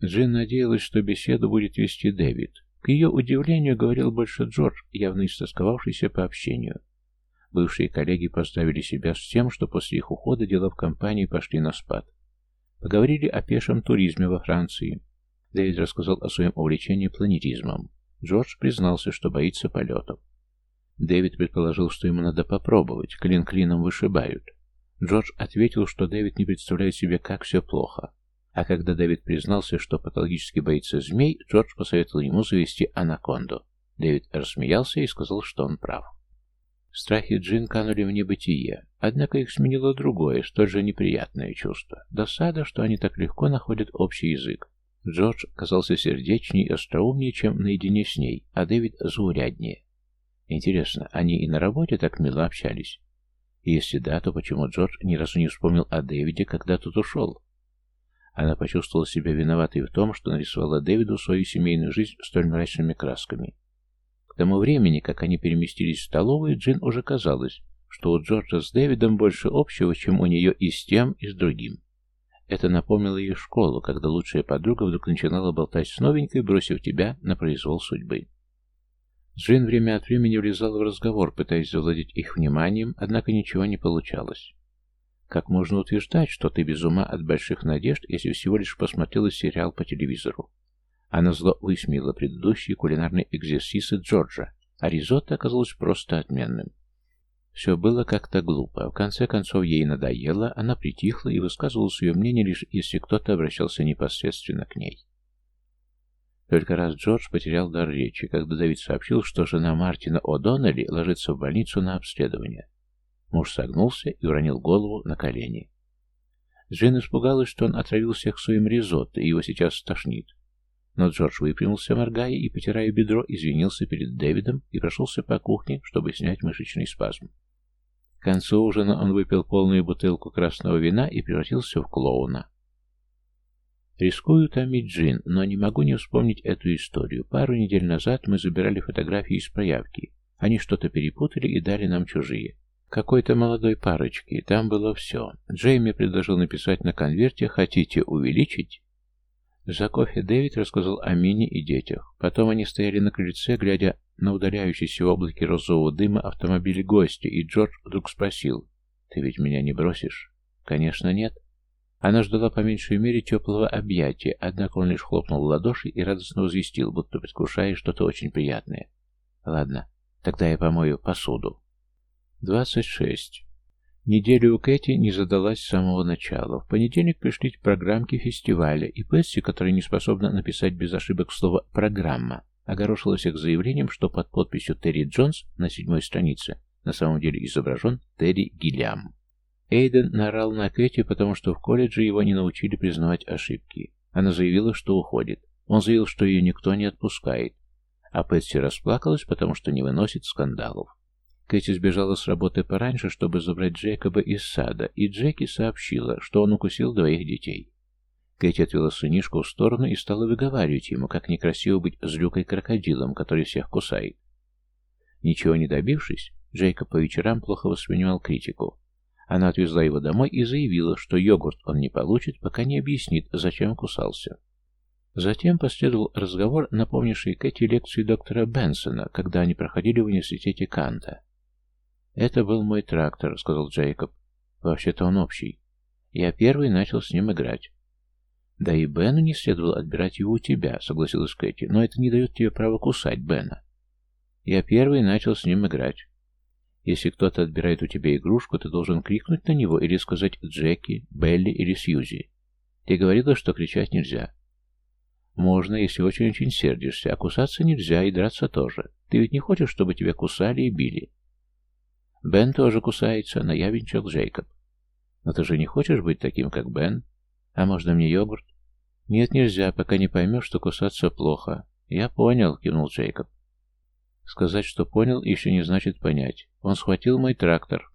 Джин надеялась, что беседу будет вести Дэвид. К ее удивлению говорил больше Джордж, явно истосковавшийся по общению. Бывшие коллеги поставили себя с тем, что после их ухода дела в компании пошли на спад. Поговорили о пешем туризме во Франции. Дэвид рассказал о своем увлечении планетизмом. Джордж признался, что боится полетов. Дэвид предположил, что ему надо попробовать, клин клином вышибают. Джордж ответил, что Дэвид не представляет себе, как все плохо. А когда Дэвид признался, что патологически боится змей, Джордж посоветовал ему завести анаконду. Дэвид рассмеялся и сказал, что он прав. Страхи Джин канули в небытие, однако их сменило другое, столь же неприятное чувство. Досада, что они так легко находят общий язык. Джордж казался сердечнее и остроумнее, чем наедине с ней, а Дэвид зауряднее. Интересно, они и на работе так мило общались? И если да, то почему Джордж ни разу не вспомнил о Дэвиде, когда тот ушел? Она почувствовала себя виноватой в том, что нарисовала Дэвиду свою семейную жизнь столь мрачными красками тому времени, как они переместились в столовую, Джин уже казалось, что у Джорджа с Дэвидом больше общего, чем у нее и с тем, и с другим. Это напомнило ей школу, когда лучшая подруга вдруг начинала болтать с новенькой, бросив тебя на произвол судьбы. Джин время от времени влезала в разговор, пытаясь завладеть их вниманием, однако ничего не получалось. Как можно утверждать, что ты без ума от больших надежд, если всего лишь посмотрела сериал по телевизору? Она зло высмеяла предыдущие кулинарные экзерсисы Джорджа, а ризотто оказалось просто отменным. Все было как-то глупо. В конце концов, ей надоело, она притихла и высказывала свое мнение лишь если кто-то обращался непосредственно к ней. Только раз Джордж потерял дар речи, когда Давид сообщил, что жена Мартина О'Доннелли ложится в больницу на обследование. Муж согнулся и уронил голову на колени. Джин испугалась, что он отравил всех своим ризотто, и его сейчас стошнит. Но Джордж выпрямился, моргая и, потирая бедро, извинился перед Дэвидом и прошелся по кухне, чтобы снять мышечный спазм. К концу ужина он выпил полную бутылку красного вина и превратился в клоуна. Рискую томить Джин, но не могу не вспомнить эту историю. Пару недель назад мы забирали фотографии из проявки. Они что-то перепутали и дали нам чужие. Какой-то молодой парочки. Там было все. Джейми предложил написать на конверте «Хотите увеличить?» За кофе Дэвид рассказал о Мине и детях. Потом они стояли на крыльце, глядя на удаляющийся в облаке розового дыма автомобиль гостя, и Джордж вдруг спросил, «Ты ведь меня не бросишь?» «Конечно нет». Она ждала по меньшей мере теплого объятия, однако он лишь хлопнул в ладоши и радостно возвестил, будто предвкушая что-то очень приятное. «Ладно, тогда я помою посуду». 26. Неделя у Кэти не задалась с самого начала. В понедельник пришли программки фестиваля, и Пэтси, которая не способна написать без ошибок слово «программа», огорошила всех заявлением, что под подписью Терри Джонс на седьмой странице на самом деле изображен Терри Гиллиам. Эйден наорал на Кэти, потому что в колледже его не научили признавать ошибки. Она заявила, что уходит. Он заявил, что ее никто не отпускает. А Пэтси расплакалась, потому что не выносит скандалов. Кэти сбежала с работы пораньше, чтобы забрать Джейкоба из сада, и Джеки сообщила, что он укусил двоих детей. Кэти отвела сынишку в сторону и стала выговаривать ему, как некрасиво быть злюкой-крокодилом, который всех кусает. Ничего не добившись, Джейкоб по вечерам плохо воспринимал критику. Она отвезла его домой и заявила, что йогурт он не получит, пока не объяснит, зачем кусался. Затем последовал разговор, напомнивший Кэти лекцию доктора Бенсона, когда они проходили в университете Канта. «Это был мой трактор», — сказал Джейкоб. «Вообще-то он общий. Я первый начал с ним играть». «Да и Бену не следовало отбирать его у тебя», — согласилась Кэти, «но это не дает тебе права кусать Бена». «Я первый начал с ним играть». «Если кто-то отбирает у тебя игрушку, ты должен крикнуть на него или сказать Джеки, Белли или Сьюзи. Ты говорила, что кричать нельзя». «Можно, если очень-очень сердишься, а кусаться нельзя и драться тоже. Ты ведь не хочешь, чтобы тебя кусали и били?» Бен тоже кусается, наябенчил Джейкоб. Но ты же не хочешь быть таким, как Бен? А можно мне йогурт? Нет, нельзя, пока не поймешь, что кусаться плохо. Я понял, кивнул Джейкоб. Сказать, что понял, еще не значит понять. Он схватил мой трактор.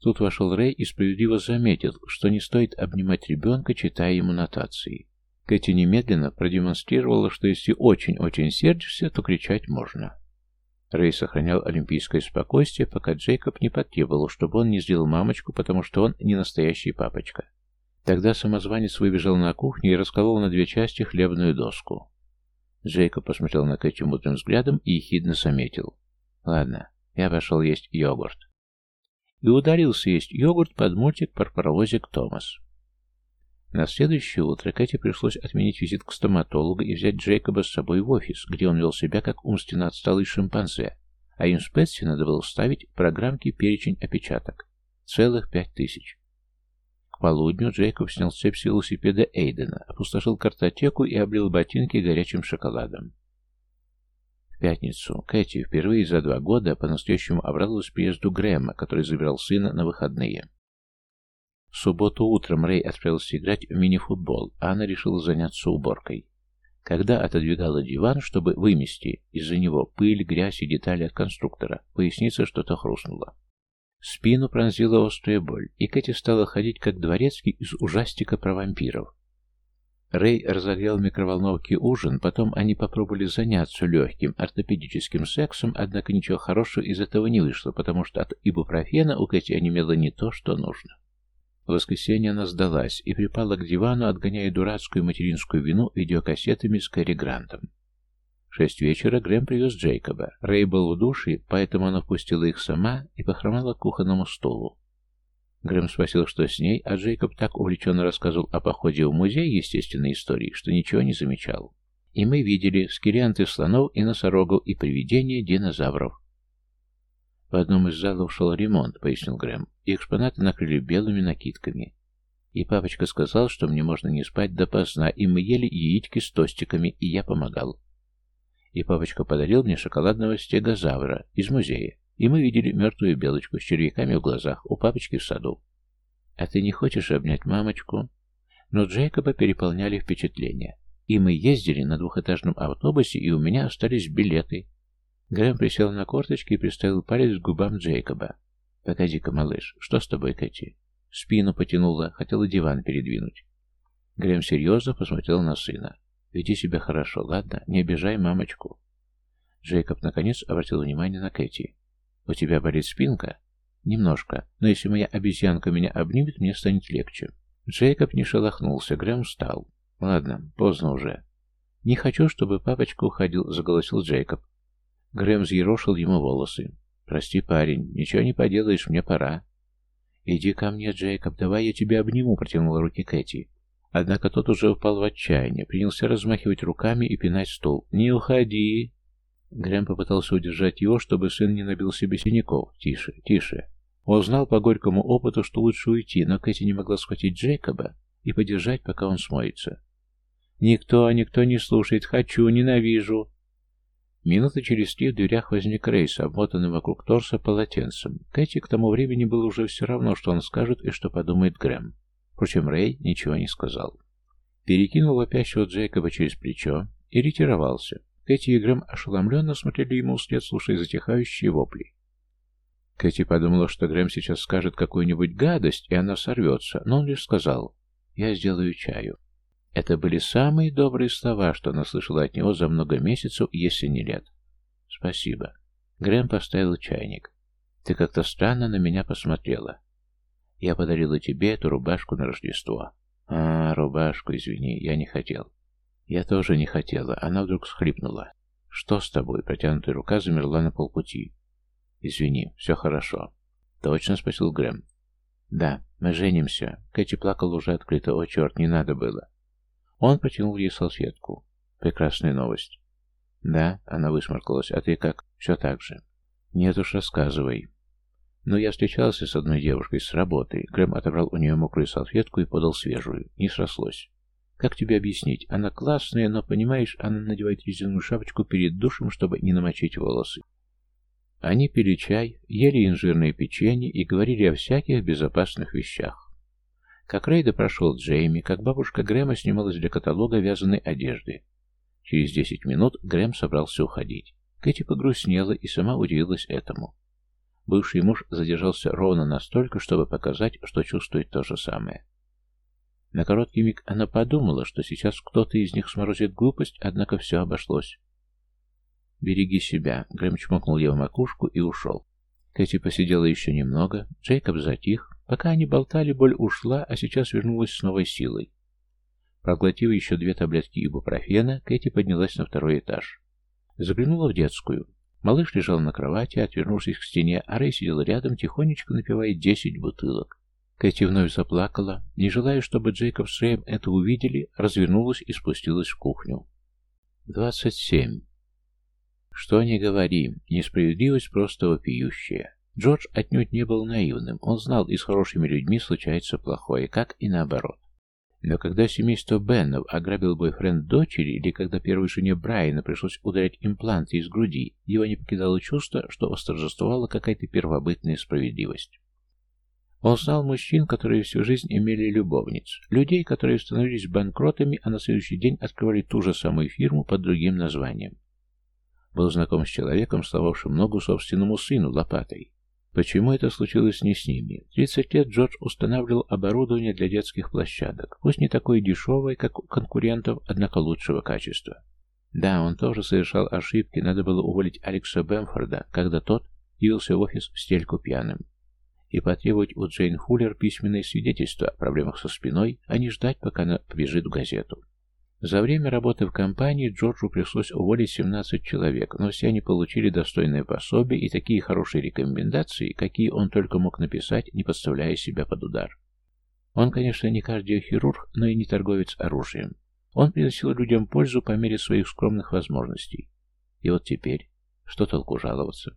Тут вошел Рэй и справедливо заметил, что не стоит обнимать ребенка, читая ему нотации. Кэти немедленно продемонстрировала, что если очень-очень сердишься, то кричать можно. Рэй сохранял олимпийское спокойствие, пока Джейкоб не потребовал, чтобы он не сделал мамочку, потому что он не настоящий папочка. Тогда самозванец выбежал на кухню и расколол на две части хлебную доску. Джейкоб посмотрел на Кэти мудрым взглядом и ехидно заметил. «Ладно, я пошел есть йогурт». И ударился есть йогурт под мультик про Томас. На следующее утро Кэти пришлось отменить визит к стоматологу и взять Джейкоба с собой в офис, где он вел себя как умственно отсталый шимпанзе, а им с Пэтси надо было вставить в программке перечень опечаток. Целых пять тысяч. К полудню Джейкоб снял цепь с велосипеда Эйдена, опустошил картотеку и облил ботинки горячим шоколадом. В пятницу Кэти впервые за два года по-настоящему обрадовалась приезду Грэма, который забирал сына на выходные. В субботу утром Рэй отправился играть в мини-футбол, а она решила заняться уборкой. Когда отодвигала диван, чтобы вымести из-за него пыль, грязь и детали от конструктора, поясница что-то хрустнула. Спину пронзила острая боль, и Кэти стала ходить как дворецкий из ужастика про вампиров. Рэй разогрел в микроволновке ужин, потом они попробовали заняться легким ортопедическим сексом, однако ничего хорошего из этого не вышло, потому что от ибупрофена у Кэти онемело не то, что нужно. В воскресенье она сдалась и припала к дивану, отгоняя дурацкую материнскую вину видеокассетами с Кэрри Грантом. В шесть вечера Грэм привез Джейкоба. Рэй был в душе, поэтому она впустила их сама и похромала к кухонному столу. Грэм спросил, что с ней, а Джейкоб так увлеченно рассказывал о походе в музей естественной истории, что ничего не замечал. И мы видели скелеты слонов и носорогов и привидения динозавров. В одном из залов шел ремонт, пояснил Грэм, и экспонаты накрыли белыми накидками. И папочка сказал, что мне можно не спать допоздна, и мы ели яички с тостиками, и я помогал. И папочка подарил мне шоколадного стегозавра из музея. И мы видели мертвую белочку с червяками в глазах у папочки в саду. А ты не хочешь обнять мамочку? Но Джейкоба переполняли впечатления. И мы ездили на двухэтажном автобусе, и у меня остались билеты. Грэм присел на корточки и приставил палец к губам Джейкоба. «Погоди-ка, малыш, что с тобой, Кэти?» Спину потянула, хотела диван передвинуть. Грэм серьезно посмотрел на сына. «Веди себя хорошо, ладно? Не обижай мамочку». Джейкоб наконец обратил внимание на Кэти. «У тебя болит спинка?» «Немножко, но если моя обезьянка меня обнимет, мне станет легче». Джейкоб не шелохнулся, Грэм встал. «Ладно, поздно уже». «Не хочу, чтобы папочка уходил», — заголосил Джейкоб. Грэм взъерошил ему волосы. «Прости, парень, ничего не поделаешь, мне пора». «Иди ко мне, Джейкоб, давай я тебя обниму», — протянула руки Кэти. Однако тот уже упал в отчаяние, принялся размахивать руками и пинать стол. «Не уходи!» Грэм попытался удержать его, чтобы сын не набил себе синяков. «Тише, тише!» Он знал по горькому опыту, что лучше уйти, но Кэти не могла схватить Джейкоба и подержать, пока он смоется. «Никто, никто не слушает. Хочу, ненавижу!» Минуты через три в дверях возник Рейс, обмотанный вокруг торса полотенцем. Кэти к тому времени было уже все равно, что он скажет и что подумает Грэм. Впрочем, Рэй ничего не сказал. Перекинул вопящего Джейкоба через плечо и ретировался. Кэти и Грэм ошеломленно смотрели ему вслед, слушая затихающие вопли. Кэти подумала, что Грэм сейчас скажет какую-нибудь гадость, и она сорвется, но он лишь сказал «Я сделаю чаю». Это были самые добрые слова, что она слышала от него за много месяцев, если не лет. «Спасибо». Грэм поставил чайник. «Ты как-то странно на меня посмотрела. Я подарила тебе эту рубашку на Рождество». «А, рубашку, извини, я не хотел». «Я тоже не хотела». Она вдруг схлипнула. «Что с тобой?» Протянутая рука замерла на полпути. «Извини, все хорошо». «Точно?» — спросил Грэм. «Да, мы женимся». Кэти плакала уже открыто. «О, черт, не надо было». Он протянул ей салфетку. «Прекрасная новость». «Да», — она высморкалась. «А ты как? Все так же». «Нет уж, рассказывай». Но я встречался с одной девушкой с работы. Грэм отобрал у нее мокрую салфетку и подал свежую. Не срослось. Как тебе объяснить? Она классная, но, понимаешь, она надевает резиновую шапочку перед душем, чтобы не намочить волосы. Они пили чай, ели инжирное печенье и говорили о всяких безопасных вещах. Как Рейда прошел Джейми, как бабушка Грэма снималась для каталога вязаной одежды. Через десять минут Грэм собрался уходить. Кэти погрустнела и сама удивилась этому. Бывший муж задержался ровно настолько, чтобы показать, что чувствует то же самое. На короткий миг она подумала, что сейчас кто-то из них сморозит глупость, однако все обошлось. «Береги себя», — Грэм чмокнул ее в макушку и ушел. Кэти посидела еще немного, Джейкоб затих, Пока они болтали, боль ушла, а сейчас вернулась с новой силой. Проглотив еще две таблетки ибупрофена, Кэти поднялась на второй этаж. Заглянула в детскую. Малыш лежал на кровати, отвернувшись к стене, а Рэй сидел рядом, тихонечко напивая десять бутылок. Кэти вновь заплакала, не желая, чтобы Джейкоб с Рэем это увидели, развернулась и спустилась в кухню. Двадцать семь. Что ни говори, несправедливость просто вопиющая. Джордж отнюдь не был наивным. Он знал, и с хорошими людьми случается плохое, как и наоборот. Но когда семейство Беннов ограбил бойфренд дочери, или когда первой жене Брайана пришлось ударять импланты из груди, его не покидало чувство, что восторжествовала какая-то первобытная справедливость. Он знал мужчин, которые всю жизнь имели любовниц, людей, которые становились банкротами, а на следующий день открывали ту же самую фирму под другим названием. Был знаком с человеком, сломавшим ногу собственному сыну лопатой. Почему это случилось не с ними? 30 лет Джордж устанавливал оборудование для детских площадок, пусть не такое дешевое, как у конкурентов, однако лучшего качества. Да, он тоже совершал ошибки, надо было уволить Алекса Бэмфорда, когда тот явился в офис в стельку пьяным. И потребовать у Джейн Фуллер письменное свидетельство о проблемах со спиной, а не ждать, пока она побежит в газету. За время работы в компании Джорджу пришлось уволить 17 человек, но все они получили достойное пособие и такие хорошие рекомендации, какие он только мог написать, не подставляя себя под удар. Он, конечно, не кардиохирург, но и не торговец оружием. Он приносил людям пользу по мере своих скромных возможностей. И вот теперь, что толку жаловаться?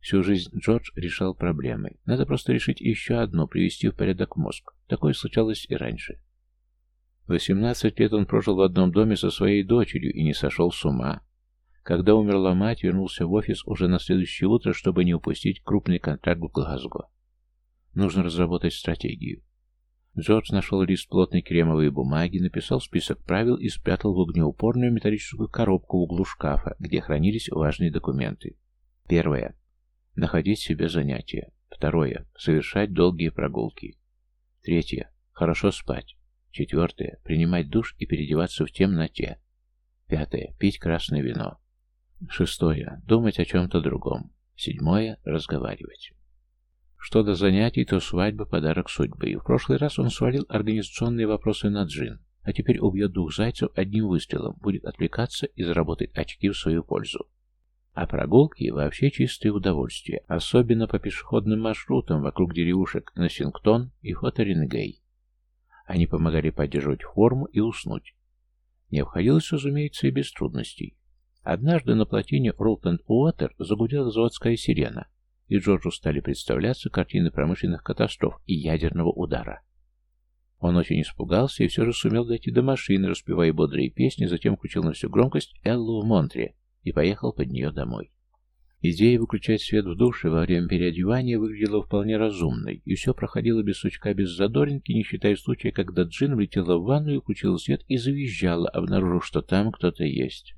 Всю жизнь Джордж решал проблемы. Надо просто решить еще одну, привести в порядок мозг. Такое случалось и раньше. 18 лет он прожил в одном доме со своей дочерью и не сошел с ума. Когда умерла мать, вернулся в офис уже на следующее утро, чтобы не упустить крупный контракт в Глазго. Нужно разработать стратегию. Джордж нашел лист плотной кремовой бумаги, написал список правил и спрятал в огнеупорную металлическую коробку в углу шкафа, где хранились важные документы. Первое. Находить себе занятия. Второе. Совершать долгие прогулки. Третье. Хорошо спать. Четвертое. Принимать душ и переодеваться в темноте. Пятое. Пить красное вино. Шестое. Думать о чем-то другом. Седьмое. Разговаривать. Что до занятий, то свадьба – подарок судьбы. И в прошлый раз он свалил организационные вопросы на джин, а теперь убьет двух зайцев одним выстрелом, будет отвлекаться и заработать очки в свою пользу. А прогулки – вообще чистое удовольствие, особенно по пешеходным маршрутам вокруг деревушек Насингтон и Фоторингей. Они помогали поддерживать форму и уснуть. Не обходилось, разумеется, и без трудностей. Однажды на плотине Ролтон-Уотер загудела заводская сирена, и Джорджу стали представляться картины промышленных катастроф и ядерного удара. Он очень испугался и все же сумел дойти до машины, распевая бодрые песни, затем включил на всю громкость Эллу в Монтре и поехал под нее домой. Идея выключать свет в душе во время переодевания выглядела вполне разумной, и все проходило без сучка, без задоринки, не считая случая, когда Джин влетела в ванну, включила свет и завизжала, обнаружив, что там кто-то есть.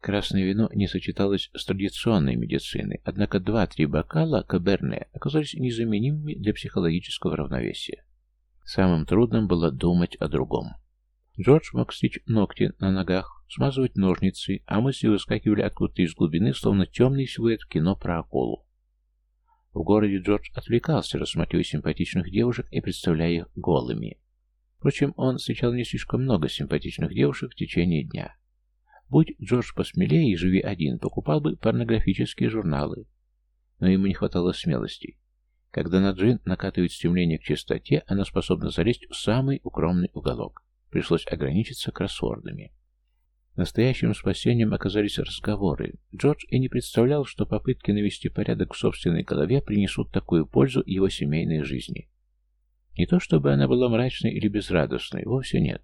Красное вино не сочеталось с традиционной медициной, однако два-три бокала каберне оказались незаменимыми для психологического равновесия. Самым трудным было думать о другом. Джордж мог стричь ногти на ногах, смазывать ножницы, а мысли выскакивали откуда-то из глубины, словно темный силуэт в кино про акулу. В городе Джордж отвлекался, рассматривая симпатичных девушек и представляя их голыми. Впрочем, он встречал не слишком много симпатичных девушек в течение дня. Будь Джордж посмелее и живи один, покупал бы порнографические журналы. Но ему не хватало смелости. Когда на Джин накатывает стремление к чистоте, она способна залезть в самый укромный уголок. Пришлось ограничиться кроссвордами. Настоящим спасением оказались разговоры. Джордж и не представлял, что попытки навести порядок в собственной голове принесут такую пользу его семейной жизни. Не то чтобы она была мрачной или безрадостной, вовсе нет.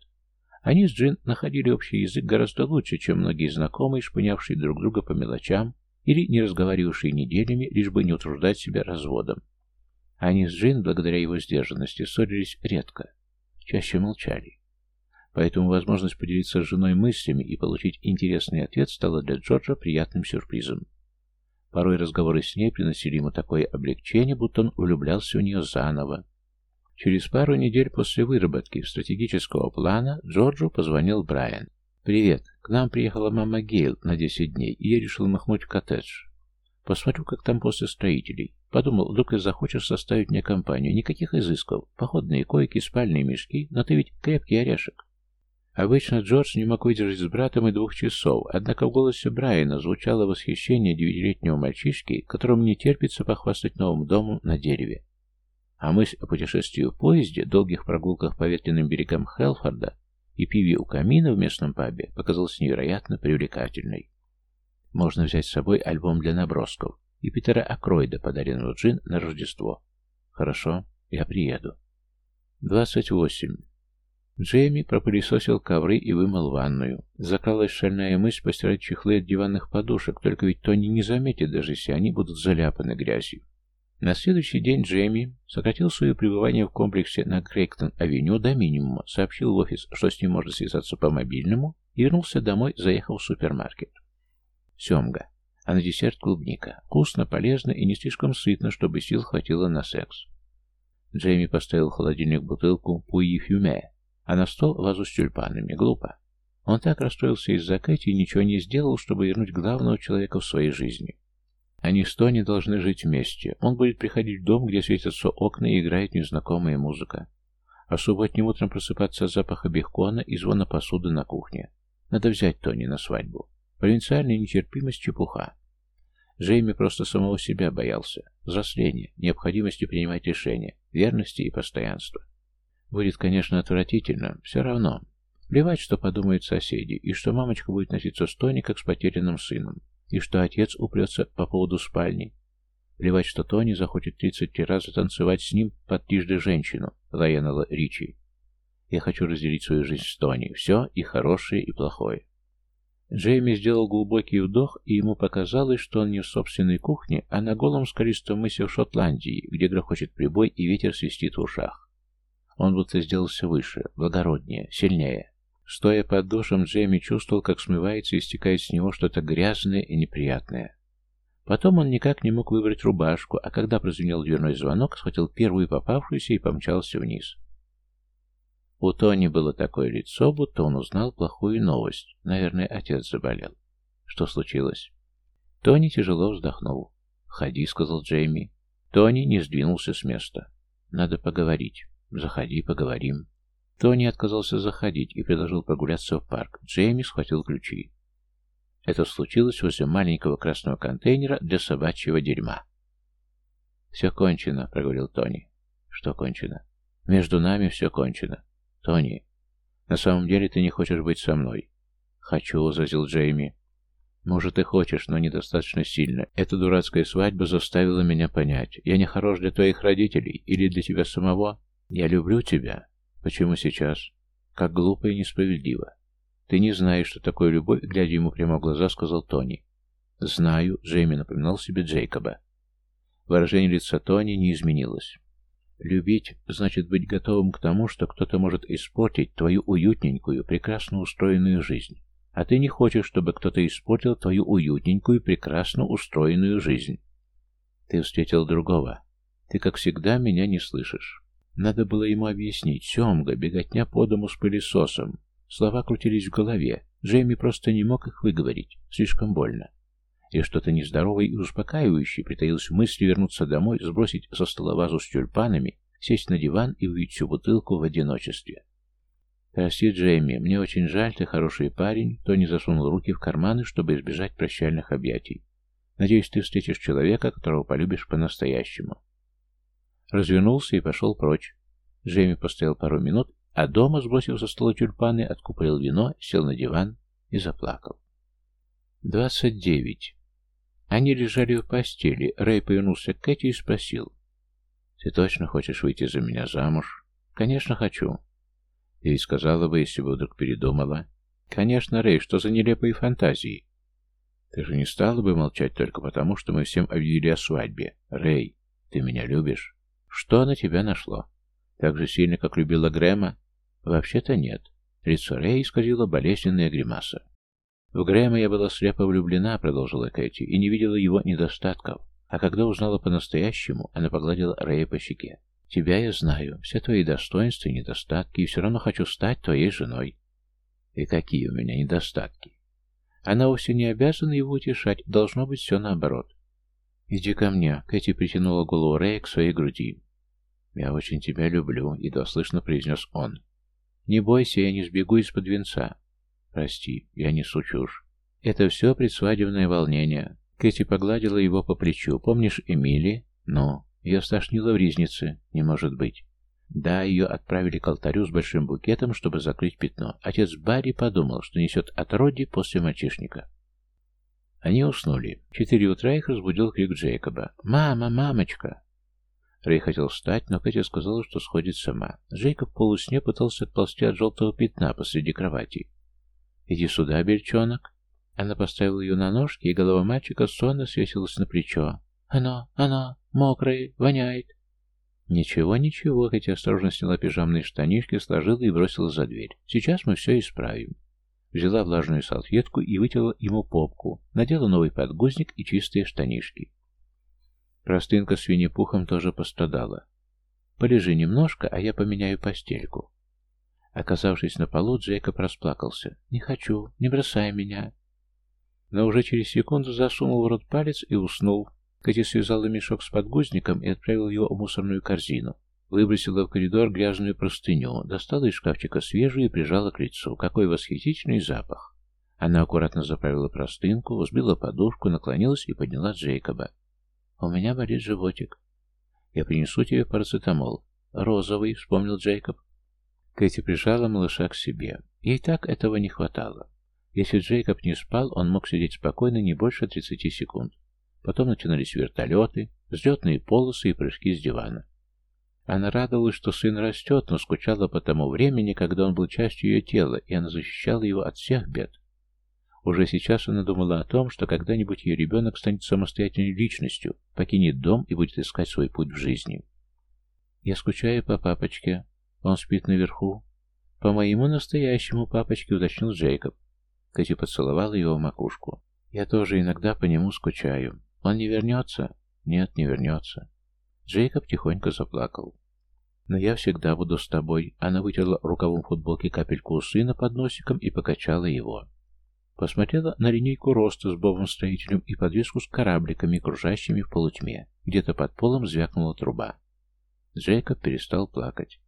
Они с Джин находили общий язык гораздо лучше, чем многие знакомые, шпынявшие друг друга по мелочам или не разговаривавшие неделями, лишь бы не утруждать себя разводом. Они с Джин, благодаря его сдержанности, ссорились редко, чаще молчали. Поэтому возможность поделиться с женой мыслями и получить интересный ответ стала для Джорджа приятным сюрпризом. Порой разговоры с ней приносили ему такое облегчение, будто он влюблялся в нее заново. Через пару недель после выработки стратегического плана Джорджу позвонил Брайан. «Привет. К нам приехала мама Гейл на 10 дней, и я решил махнуть в коттедж. Посмотрю, как там после строителей. Подумал, вдруг ты захочешь составить мне компанию. Никаких изысков. Походные койки, спальные мешки, но ты ведь крепкий орешек. Обычно Джордж не мог выдержать с братом и двух часов, однако в голосе Брайана звучало восхищение девятилетнего мальчишки, которому не терпится похвастать новым домом на дереве. А мысль о путешествии в поезде, долгих прогулках по ветреным берегам Хелфорда и пиве у камина в местном пабе показалась невероятно привлекательной. Можно взять с собой альбом для набросков и Питера Акройда, подаренного Джин на Рождество. Хорошо, я приеду. 28. Джейми пропылесосил ковры и вымыл ванную. Закралась шальная мысль постирать чехлы от диванных подушек, только ведь Тони не заметит, даже если они будут заляпаны грязью. На следующий день Джейми сократил свое пребывание в комплексе на Крейктон-авеню до минимума, сообщил в офис, что с ним можно связаться по мобильному, и вернулся домой, заехав в супермаркет. Семга. А на десерт клубника. Вкусно, полезно и не слишком сытно, чтобы сил хватило на секс. Джейми поставил в холодильник бутылку пуи фюме, а на стол вазу с тюльпанами. Глупо. Он так расстроился из-за Кэти и ничего не сделал, чтобы вернуть главного человека в своей жизни. Они с Тони должны жить вместе. Он будет приходить в дом, где светятся окна и играет незнакомая музыка. а субботним утром просыпаться от запаха бекона и звона посуды на кухне. Надо взять Тони на свадьбу. Провинциальная нетерпимость чепуха. Джейми просто самого себя боялся. Взросления, необходимости принимать решения, верности и постоянства. Будет, конечно, отвратительно, все равно. Плевать, что подумают соседи, и что мамочка будет носиться с Тони, как с потерянным сыном, и что отец упрется по поводу спальни. Плевать, что Тони захочет 33 раза танцевать с ним под трижды женщину, Лайонела Ричи. Я хочу разделить свою жизнь с Тони, все и хорошее, и плохое. Джейми сделал глубокий вдох, и ему показалось, что он не в собственной кухне, а на голом скалистом мысе в Шотландии, где грохочет прибой и ветер свистит в ушах. Он будто сделался выше, благороднее, сильнее. Стоя под душем, Джейми чувствовал, как смывается и стекает с него что-то грязное и неприятное. Потом он никак не мог выбрать рубашку, а когда прозвенел дверной звонок, схватил первую попавшуюся и помчался вниз. У Тони было такое лицо, будто он узнал плохую новость. Наверное, отец заболел. Что случилось? Тони тяжело вздохнул. «Ходи», — сказал Джейми. Тони не сдвинулся с места. «Надо поговорить. Заходи, поговорим». Тони отказался заходить и предложил прогуляться в парк. Джейми схватил ключи. Это случилось возле маленького красного контейнера для собачьего дерьма. «Все кончено», — проговорил Тони. «Что кончено?» «Между нами все кончено. «Тони, на самом деле ты не хочешь быть со мной?» «Хочу», — возразил Джейми. «Может, и хочешь, но недостаточно сильно. Эта дурацкая свадьба заставила меня понять. Я не хорош для твоих родителей или для тебя самого. Я люблю тебя. Почему сейчас? Как глупо и несправедливо. Ты не знаешь, что такое любовь, глядя ему прямо в глаза, сказал Тони. «Знаю», — Джейми напоминал себе Джейкоба. Выражение лица Тони не изменилось. Любить значит быть готовым к тому, что кто-то может испортить твою уютненькую, прекрасно устроенную жизнь. А ты не хочешь, чтобы кто-то испортил твою уютненькую, прекрасно устроенную жизнь. Ты встретил другого. Ты, как всегда, меня не слышишь. Надо было ему объяснить. Семга, беготня по дому с пылесосом. Слова крутились в голове. Джейми просто не мог их выговорить. Слишком больно и что-то нездоровое и успокаивающее притаилось в мысли вернуться домой, сбросить со стола вазу с тюльпанами, сесть на диван и выпить всю бутылку в одиночестве. «Прости, Джейми, мне очень жаль, ты хороший парень», Тони засунул руки в карманы, чтобы избежать прощальных объятий. «Надеюсь, ты встретишь человека, которого полюбишь по-настоящему». Развернулся и пошел прочь. Джейми постоял пару минут, а дома, сбросив со стола тюльпаны, откупорил вино, сел на диван и заплакал. Двадцать девять. Они лежали в постели. Рэй повернулся к Кэти и спросил. «Ты точно хочешь выйти за меня замуж?» «Конечно хочу». «Ты ведь сказала бы, если бы вдруг передумала». «Конечно, Рэй, что за нелепые фантазии?» «Ты же не стала бы молчать только потому, что мы всем объявили о свадьбе. Рэй, ты меня любишь?» «Что на тебя нашло?» «Так же сильно, как любила Грэма?» «Вообще-то нет». Лицо Рэй исказило болезненная гримаса. «В Грэма я была слепо влюблена», — продолжила Кэти, — «и не видела его недостатков. А когда узнала по-настоящему, она погладила Рэя по щеке. «Тебя я знаю, все твои достоинства и недостатки, и все равно хочу стать твоей женой». «И какие у меня недостатки?» Она вовсе не обязана его утешать, должно быть все наоборот. «Иди ко мне», — Кэти притянула голову Рэя к своей груди. «Я очень тебя люблю», — едва слышно произнес он. «Не бойся, я не сбегу из-под венца. Прости, я несу чушь. Это все предсвадебное волнение. Кэти погладила его по плечу. Помнишь Эмили? Ну, ее стошнило в ризнице. Не может быть. Да, ее отправили к алтарю с большим букетом, чтобы закрыть пятно. Отец Барри подумал, что несет отродье после мальчишника. Они уснули. В четыре утра их разбудил крик Джейкоба. «Мама, мамочка!» Рэй хотел встать, но Катя сказала, что сходит сама. Джейкоб в полусне пытался отползти от желтого пятна посреди кровати. «Иди сюда, бельчонок». Она поставила ее на ножки, и голова мальчика сонно свесилась на плечо. «Оно, оно, мокрое, воняет». «Ничего, ничего», хотя осторожно сняла пижамные штанишки, сложила и бросила за дверь. «Сейчас мы все исправим». Взяла влажную салфетку и вытерла ему попку, надела новый подгузник и чистые штанишки. Простынка с винни-пухом тоже пострадала. «Полежи немножко, а я поменяю постельку». Оказавшись на полу, Джейкоб расплакался. «Не хочу, не бросай меня». Но уже через секунду засунул в рот палец и уснул. Кэти связала мешок с подгузником и отправила его в мусорную корзину. Выбросила в коридор грязную простыню, достала из шкафчика свежую и прижала к лицу. Какой восхитительный запах! Она аккуратно заправила простынку, взбила подушку, наклонилась и подняла Джейкоба. «У меня болит животик. Я принесу тебе парацетамол». «Розовый», — вспомнил Джейкоб. Кэти прижала малыша к себе. Ей так этого не хватало. Если Джейкоб не спал, он мог сидеть спокойно не больше 30 секунд. Потом начинались вертолеты, взлетные полосы и прыжки с дивана. Она радовалась, что сын растет, но скучала по тому времени, когда он был частью ее тела, и она защищала его от всех бед. Уже сейчас она думала о том, что когда-нибудь ее ребенок станет самостоятельной личностью, покинет дом и будет искать свой путь в жизни. «Я скучаю по папочке. Он спит наверху». «По моему настоящему папочке», — уточнил Джейкоб. Кэти поцеловала его в макушку. «Я тоже иногда по нему скучаю. Он не вернется?» «Нет, не вернется». Джейкоб тихонько заплакал. «Но я всегда буду с тобой». Она вытерла рукавом футболки капельку у сына под носиком и покачала его. Посмотрела на линейку роста с бобом-строителем и подвеску с корабликами, кружащими в полутьме. Где-то под полом звякнула труба. Джейкоб перестал плакать.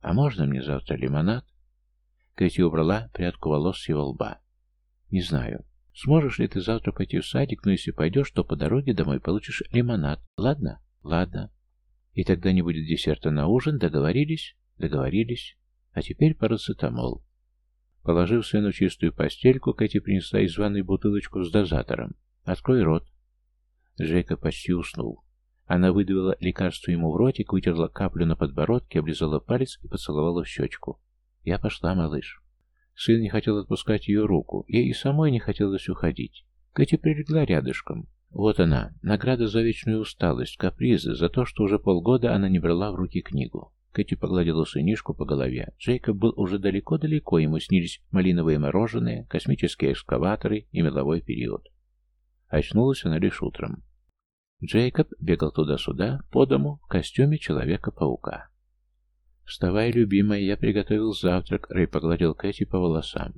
«А можно мне завтра лимонад?» Кэти убрала прядку волос с его лба. «Не знаю. Сможешь ли ты завтра пойти в садик, но если пойдешь, то по дороге домой получишь лимонад. Ладно?» «Ладно. И тогда не будет десерта на ужин. Договорились?» «Договорились. А теперь парацетамол». Положив сыну чистую постельку, Кэти принесла из ванной бутылочку с дозатором. «Открой рот». Джейка почти уснул. Она выдавила лекарство ему в ротик, вытерла каплю на подбородке, облизала палец и поцеловала в щечку. «Я пошла, малыш». Сын не хотел отпускать ее руку. Ей и самой не хотелось уходить. Кэти прилегла рядышком. Вот она, награда за вечную усталость, капризы, за то, что уже полгода она не брала в руки книгу. Кэти погладила сынишку по голове. Джейкоб был уже далеко-далеко, ему снились малиновые мороженые, космические экскаваторы и меловой период. Очнулась она лишь утром. Джейкоб бегал туда-сюда, по дому, в костюме Человека-паука. «Вставай, любимая, я приготовил завтрак», — Рэй погладил Кэти по волосам.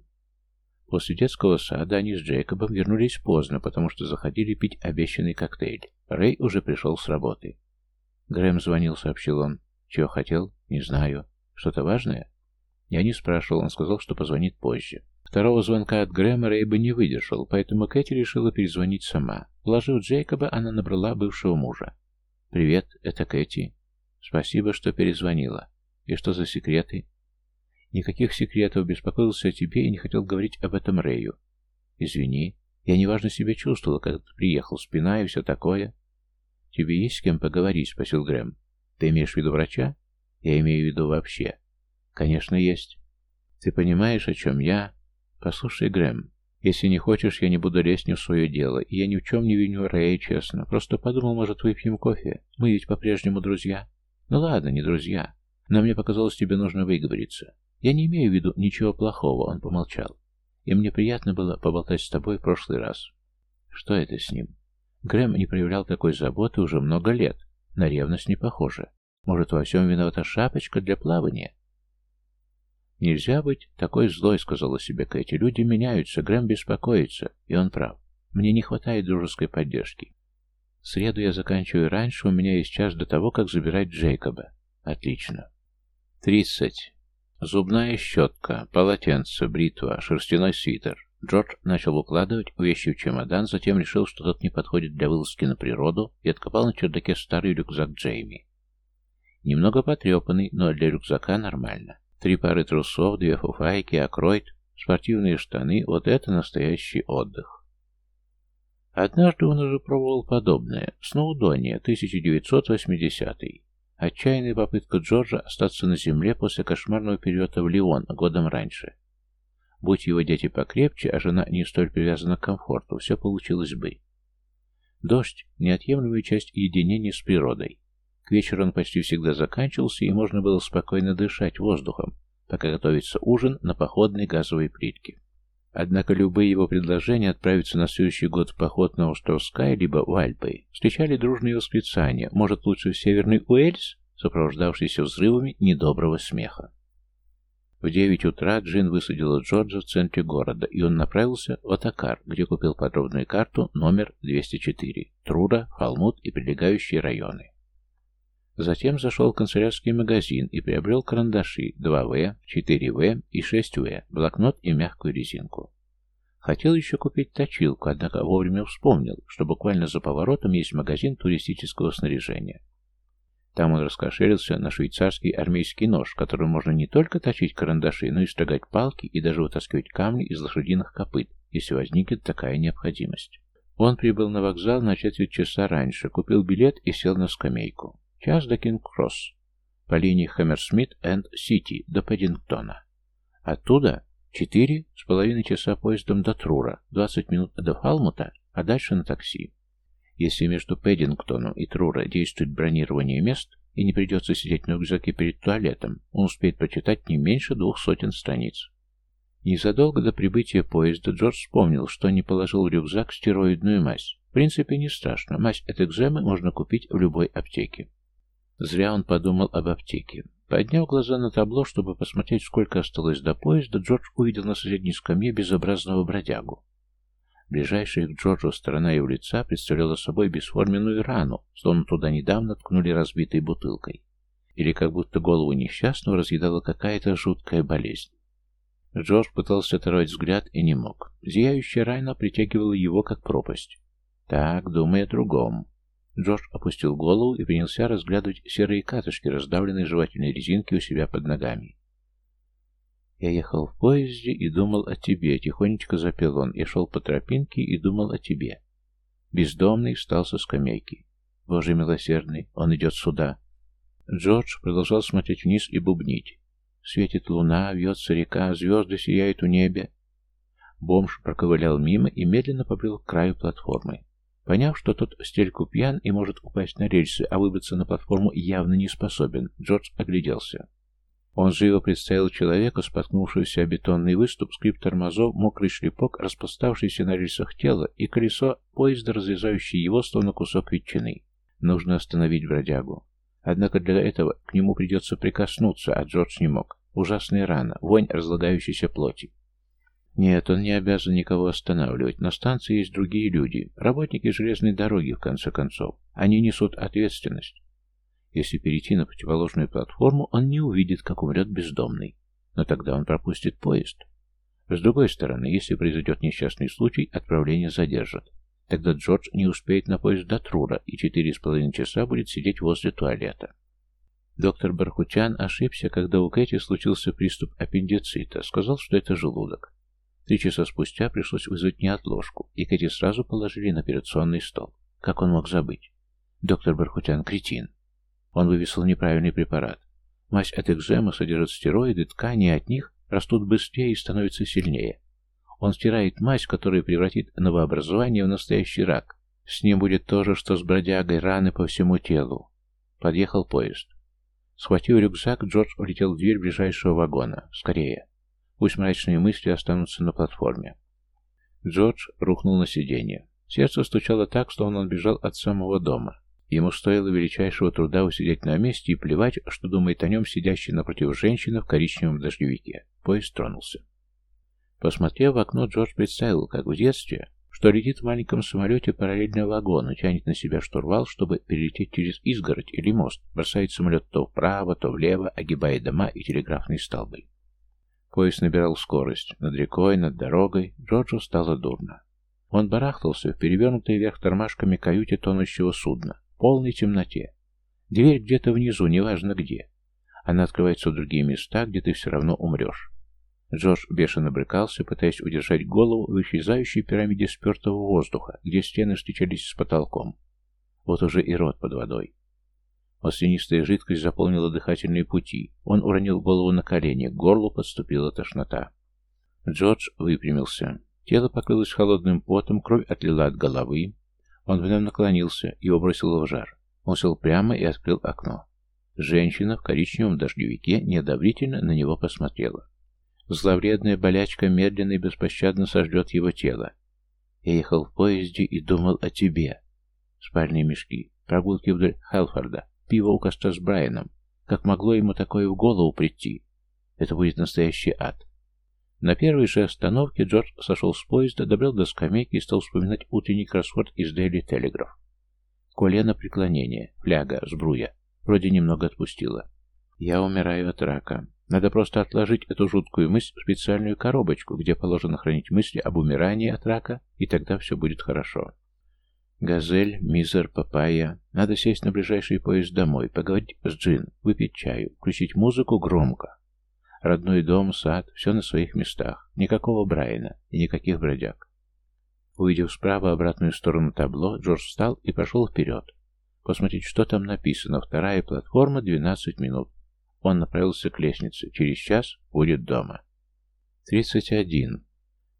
После детского сада они с Джейкобом вернулись поздно, потому что заходили пить обещанный коктейль. Рэй уже пришел с работы. Грэм звонил, сообщил он. Чего хотел? Не знаю. Что-то важное? Я не спрашивал, он сказал, что позвонит позже. Второго звонка от Грэма Рэй бы не выдержал, поэтому Кэти решила перезвонить сама. Вложив Джейкоба, она набрала бывшего мужа. «Привет, это Кэти. Спасибо, что перезвонила. И что за секреты?» «Никаких секретов, беспокоился о тебе и не хотел говорить об этом Рэю. Извини, я неважно себя чувствовала, когда ты приехал, спина и все такое». «Тебе есть с кем поговорить?» — спросил Грэм. Ты имеешь в виду врача? Я имею в виду вообще. Конечно, есть. Ты понимаешь, о чем я? Послушай, Грэм, если не хочешь, я не буду лезть не в свое дело, и я ни в чем не виню Рэя, честно. Просто подумал, может, выпьем кофе? Мы ведь по-прежнему друзья. Ну ладно, не друзья. Но мне показалось, тебе нужно выговориться. Я не имею в виду ничего плохого, он помолчал. И мне приятно было поболтать с тобой в прошлый раз. Что это с ним? Грэм не проявлял такой заботы уже много лет. На ревность не похоже. Может, во всем виновата шапочка для плавания? «Нельзя быть такой злой», — сказала себе Кэти. «Люди меняются, Грэм беспокоится, и он прав. Мне не хватает дружеской поддержки. В среду я заканчиваю раньше, у меня есть час до того, как забирать Джейкоба. Отлично. Тридцать. Зубная щетка, полотенце, бритва, шерстяной свитер. Джордж начал укладывать вещи в чемодан, затем решил, что тот не подходит для вылазки на природу, и откопал на чердаке старый рюкзак Джейми. Немного потрепанный, но для рюкзака нормально. Три пары трусов, две фуфайки, акройд, спортивные штаны — вот это настоящий отдых. Однажды он уже пробовал подобное. Сноудония, 1980 -й. Отчаянная попытка Джорджа остаться на земле после кошмарного периода в Лион годом раньше. Будь его дети покрепче, а жена не столь привязана к комфорту, все получилось бы. Дождь – неотъемлемая часть единения с природой. К вечеру он почти всегда заканчивался, и можно было спокойно дышать воздухом, пока готовится ужин на походной газовой плитке. Однако любые его предложения отправиться на следующий год в поход на остров Скай либо в Альпы встречали дружные восклицания «Может, лучше в Северный Уэльс?», сопровождавшиеся взрывами недоброго смеха. В девять утра Джин высадила Джорджа в центре города, и он направился в Атакар, где купил подробную карту номер 204, Трура, Халмут и прилегающие районы. Затем зашел в канцелярский магазин и приобрел карандаши 2В, 4В и 6В, блокнот и мягкую резинку. Хотел еще купить точилку, однако вовремя вспомнил, что буквально за поворотом есть магазин туристического снаряжения. Там он раскошелился на швейцарский армейский нож, которым можно не только точить карандаши, но и строгать палки и даже вытаскивать камни из лошадиных копыт, если возникнет такая необходимость. Он прибыл на вокзал на четверть часа раньше, купил билет и сел на скамейку. Час до Кинг-Кросс. По линии Хаммерсмит энд Сити до Паддингтона. Оттуда четыре с половиной часа поездом до Трура, 20 минут до Фалмута, а дальше на такси. Если между Пэддингтоном и Трура действует бронирование мест и не придется сидеть на рюкзаке перед туалетом, он успеет прочитать не меньше двух сотен страниц. Незадолго до прибытия поезда Джордж вспомнил, что не положил в рюкзак стероидную мазь. В принципе, не страшно. Мазь от экземы можно купить в любой аптеке. Зря он подумал об аптеке. Подняв глаза на табло, чтобы посмотреть, сколько осталось до поезда, Джордж увидел на соседней скамье безобразного бродягу. Ближайшая к Джорджу сторона его лица представляла собой бесформенную рану, словно туда недавно ткнули разбитой бутылкой. Или как будто голову несчастного разъедала какая-то жуткая болезнь. Джордж пытался оторвать взгляд и не мог. Зияющая рана притягивала его, как пропасть. Так, думай о другом. Джордж опустил голову и принялся разглядывать серые катышки, раздавленные жевательной резинки у себя под ногами. «Я ехал в поезде и думал о тебе», — тихонечко запел он. «Я шел по тропинке и думал о тебе». Бездомный встал со скамейки. «Боже милосердный, он идет сюда». Джордж продолжал смотреть вниз и бубнить. Светит луна, вьется река, звезды сияют у небе. Бомж проковылял мимо и медленно побрел к краю платформы. Поняв, что тот стельку пьян и может упасть на рельсы, а выбраться на платформу явно не способен, Джордж огляделся. Он живо представил человека, споткнувшегося о бетонный выступ, скрип тормозов, мокрый шлепок, распластавшийся на рельсах тело и колесо поезда, разрезающее его, словно кусок ветчины. Нужно остановить бродягу. Однако для этого к нему придется прикоснуться, а Джордж не мог. Ужасная рана, вонь разлагающейся плоти. Нет, он не обязан никого останавливать. На станции есть другие люди, работники железной дороги, в конце концов. Они несут ответственность. Если перейти на противоположную платформу, он не увидит, как умрет бездомный. Но тогда он пропустит поезд. С другой стороны, если произойдет несчастный случай, отправление задержат. Тогда Джордж не успеет на поезд до Трура и четыре с половиной часа будет сидеть возле туалета. Доктор Бархутян ошибся, когда у Кэти случился приступ аппендицита. Сказал, что это желудок. Три часа спустя пришлось вызвать неотложку, и Кэти сразу положили на операционный стол. Как он мог забыть? Доктор Бархутян кретин. Он вывесил неправильный препарат. Мазь от экзема содержит стероиды, ткани от них растут быстрее и становятся сильнее. Он стирает мазь, которая превратит новообразование в настоящий рак. С ним будет то же, что с бродягой, раны по всему телу. Подъехал поезд. Схватив рюкзак, Джордж улетел в дверь ближайшего вагона. Скорее. Пусть мрачные мысли останутся на платформе. Джордж рухнул на сиденье. Сердце стучало так, что он бежал от самого дома. Ему стоило величайшего труда усидеть на месте и плевать, что думает о нем сидящий напротив женщина в коричневом дождевике. Поезд тронулся. Посмотрев в окно, Джордж представил, как в детстве, что летит в маленьком самолете параллельно вагону, тянет на себя штурвал, чтобы перелететь через изгородь или мост, бросает самолет то вправо, то влево, огибая дома и телеграфные столбы. Поезд набирал скорость. Над рекой, над дорогой Джорджу стало дурно. Он барахтался в перевернутой вверх тормашками каюте тонущего судна, полной темноте. Дверь где-то внизу, неважно где. Она открывается в другие места, где ты все равно умрешь. Джордж бешено брыкался, пытаясь удержать голову в исчезающей пирамиде спертого воздуха, где стены встречались с потолком. Вот уже и рот под водой. Маслянистая жидкость заполнила дыхательные пути. Он уронил голову на колени, к горлу подступила тошнота. Джордж выпрямился. Тело покрылось холодным потом, кровь отлила от головы. Он вновь наклонился, и бросило в жар. Он сел прямо и открыл окно. Женщина в коричневом дождевике неодобрительно на него посмотрела. Зловредная болячка медленно и беспощадно сожжет его тело. Я ехал в поезде и думал о тебе. Спальные мешки, прогулки вдоль Хелфорда, пиво у костра с Брайаном. Как могло ему такое в голову прийти? Это будет настоящий ад. На первой же остановке Джордж сошел с поезда, добрел до скамейки и стал вспоминать утренний кроссворд из Daily Telegraph. Колено преклонения, фляга, сбруя. Вроде немного отпустила. Я умираю от рака. Надо просто отложить эту жуткую мысль в специальную коробочку, где положено хранить мысли об умирании от рака, и тогда все будет хорошо. Газель, мизер, папайя. Надо сесть на ближайший поезд домой, поговорить с Джин, выпить чаю, включить музыку громко. Родной дом, сад, все на своих местах. Никакого Брайана и никаких бродяг. Увидев справа обратную сторону табло, Джордж встал и пошел вперед. Посмотреть, что там написано. Вторая платформа, 12 минут. Он направился к лестнице. Через час будет дома. 31.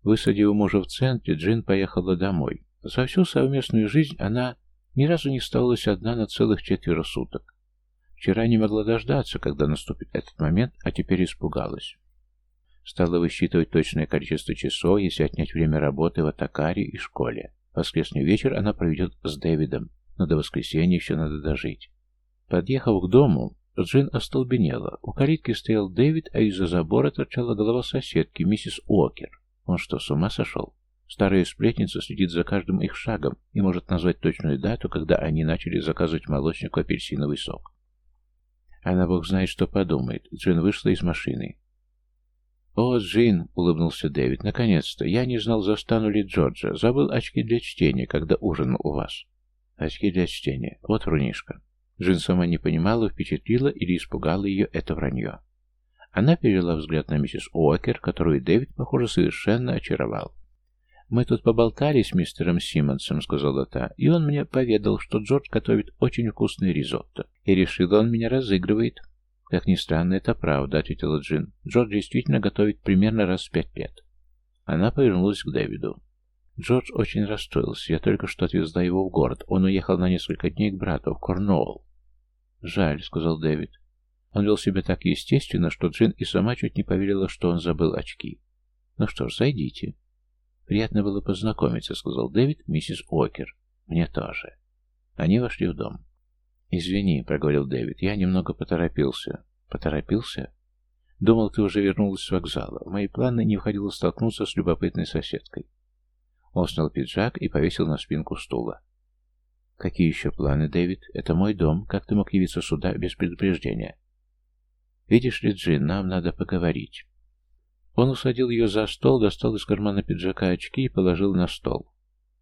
Высадив мужа в центре, Джин поехала домой. За всю совместную жизнь она ни разу не оставалась одна на целых четверо суток. Вчера не могла дождаться, когда наступит этот момент, а теперь испугалась. Стала высчитывать точное количество часов, если отнять время работы в Атакаре и школе. Воскресный вечер она проведет с Дэвидом, но до воскресенья еще надо дожить. Подъехав к дому, Джин остолбенела. У калитки стоял Дэвид, а из-за забора торчала голова соседки, миссис Уокер. Он что, с ума сошел? Старая сплетница следит за каждым их шагом и может назвать точную дату, когда они начали заказывать молочнику апельсиновый сок. Она бог знает, что подумает. Джин вышла из машины. «О, Джин!» — улыбнулся Дэвид. «Наконец-то! Я не знал, застану ли Джорджа. Забыл очки для чтения, когда ужинал у вас». «Очки для чтения. Вот врунишка». Джин сама не понимала, впечатлила или испугала ее это вранье. Она перевела взгляд на миссис Уокер, которую Дэвид, похоже, совершенно очаровал. «Мы тут поболтали с мистером Симмонсом», — сказала та, — «и он мне поведал, что Джордж готовит очень вкусный ризотто, и решил, он меня разыгрывает». «Как ни странно, это правда», — ответила Джин. «Джордж действительно готовит примерно раз в пять лет». Она повернулась к Дэвиду. Джордж очень расстроился. Я только что отвезла его в город. Он уехал на несколько дней к брату, в Корнуолл. «Жаль», — сказал Дэвид. Он вел себя так естественно, что Джин и сама чуть не поверила, что он забыл очки. «Ну что ж, зайдите». «Приятно было познакомиться», — сказал Дэвид, миссис Окер. «Мне тоже». Они вошли в дом. «Извини», — проговорил Дэвид, — «я немного поторопился». «Поторопился?» «Думал, ты уже вернулась с вокзала. В мои планы не входило столкнуться с любопытной соседкой». Он снял пиджак и повесил на спинку стула. «Какие еще планы, Дэвид? Это мой дом. Как ты мог явиться сюда без предупреждения?» «Видишь ли, Джин, нам надо поговорить». Он усадил ее за стол, достал из кармана пиджака очки и положил на стол.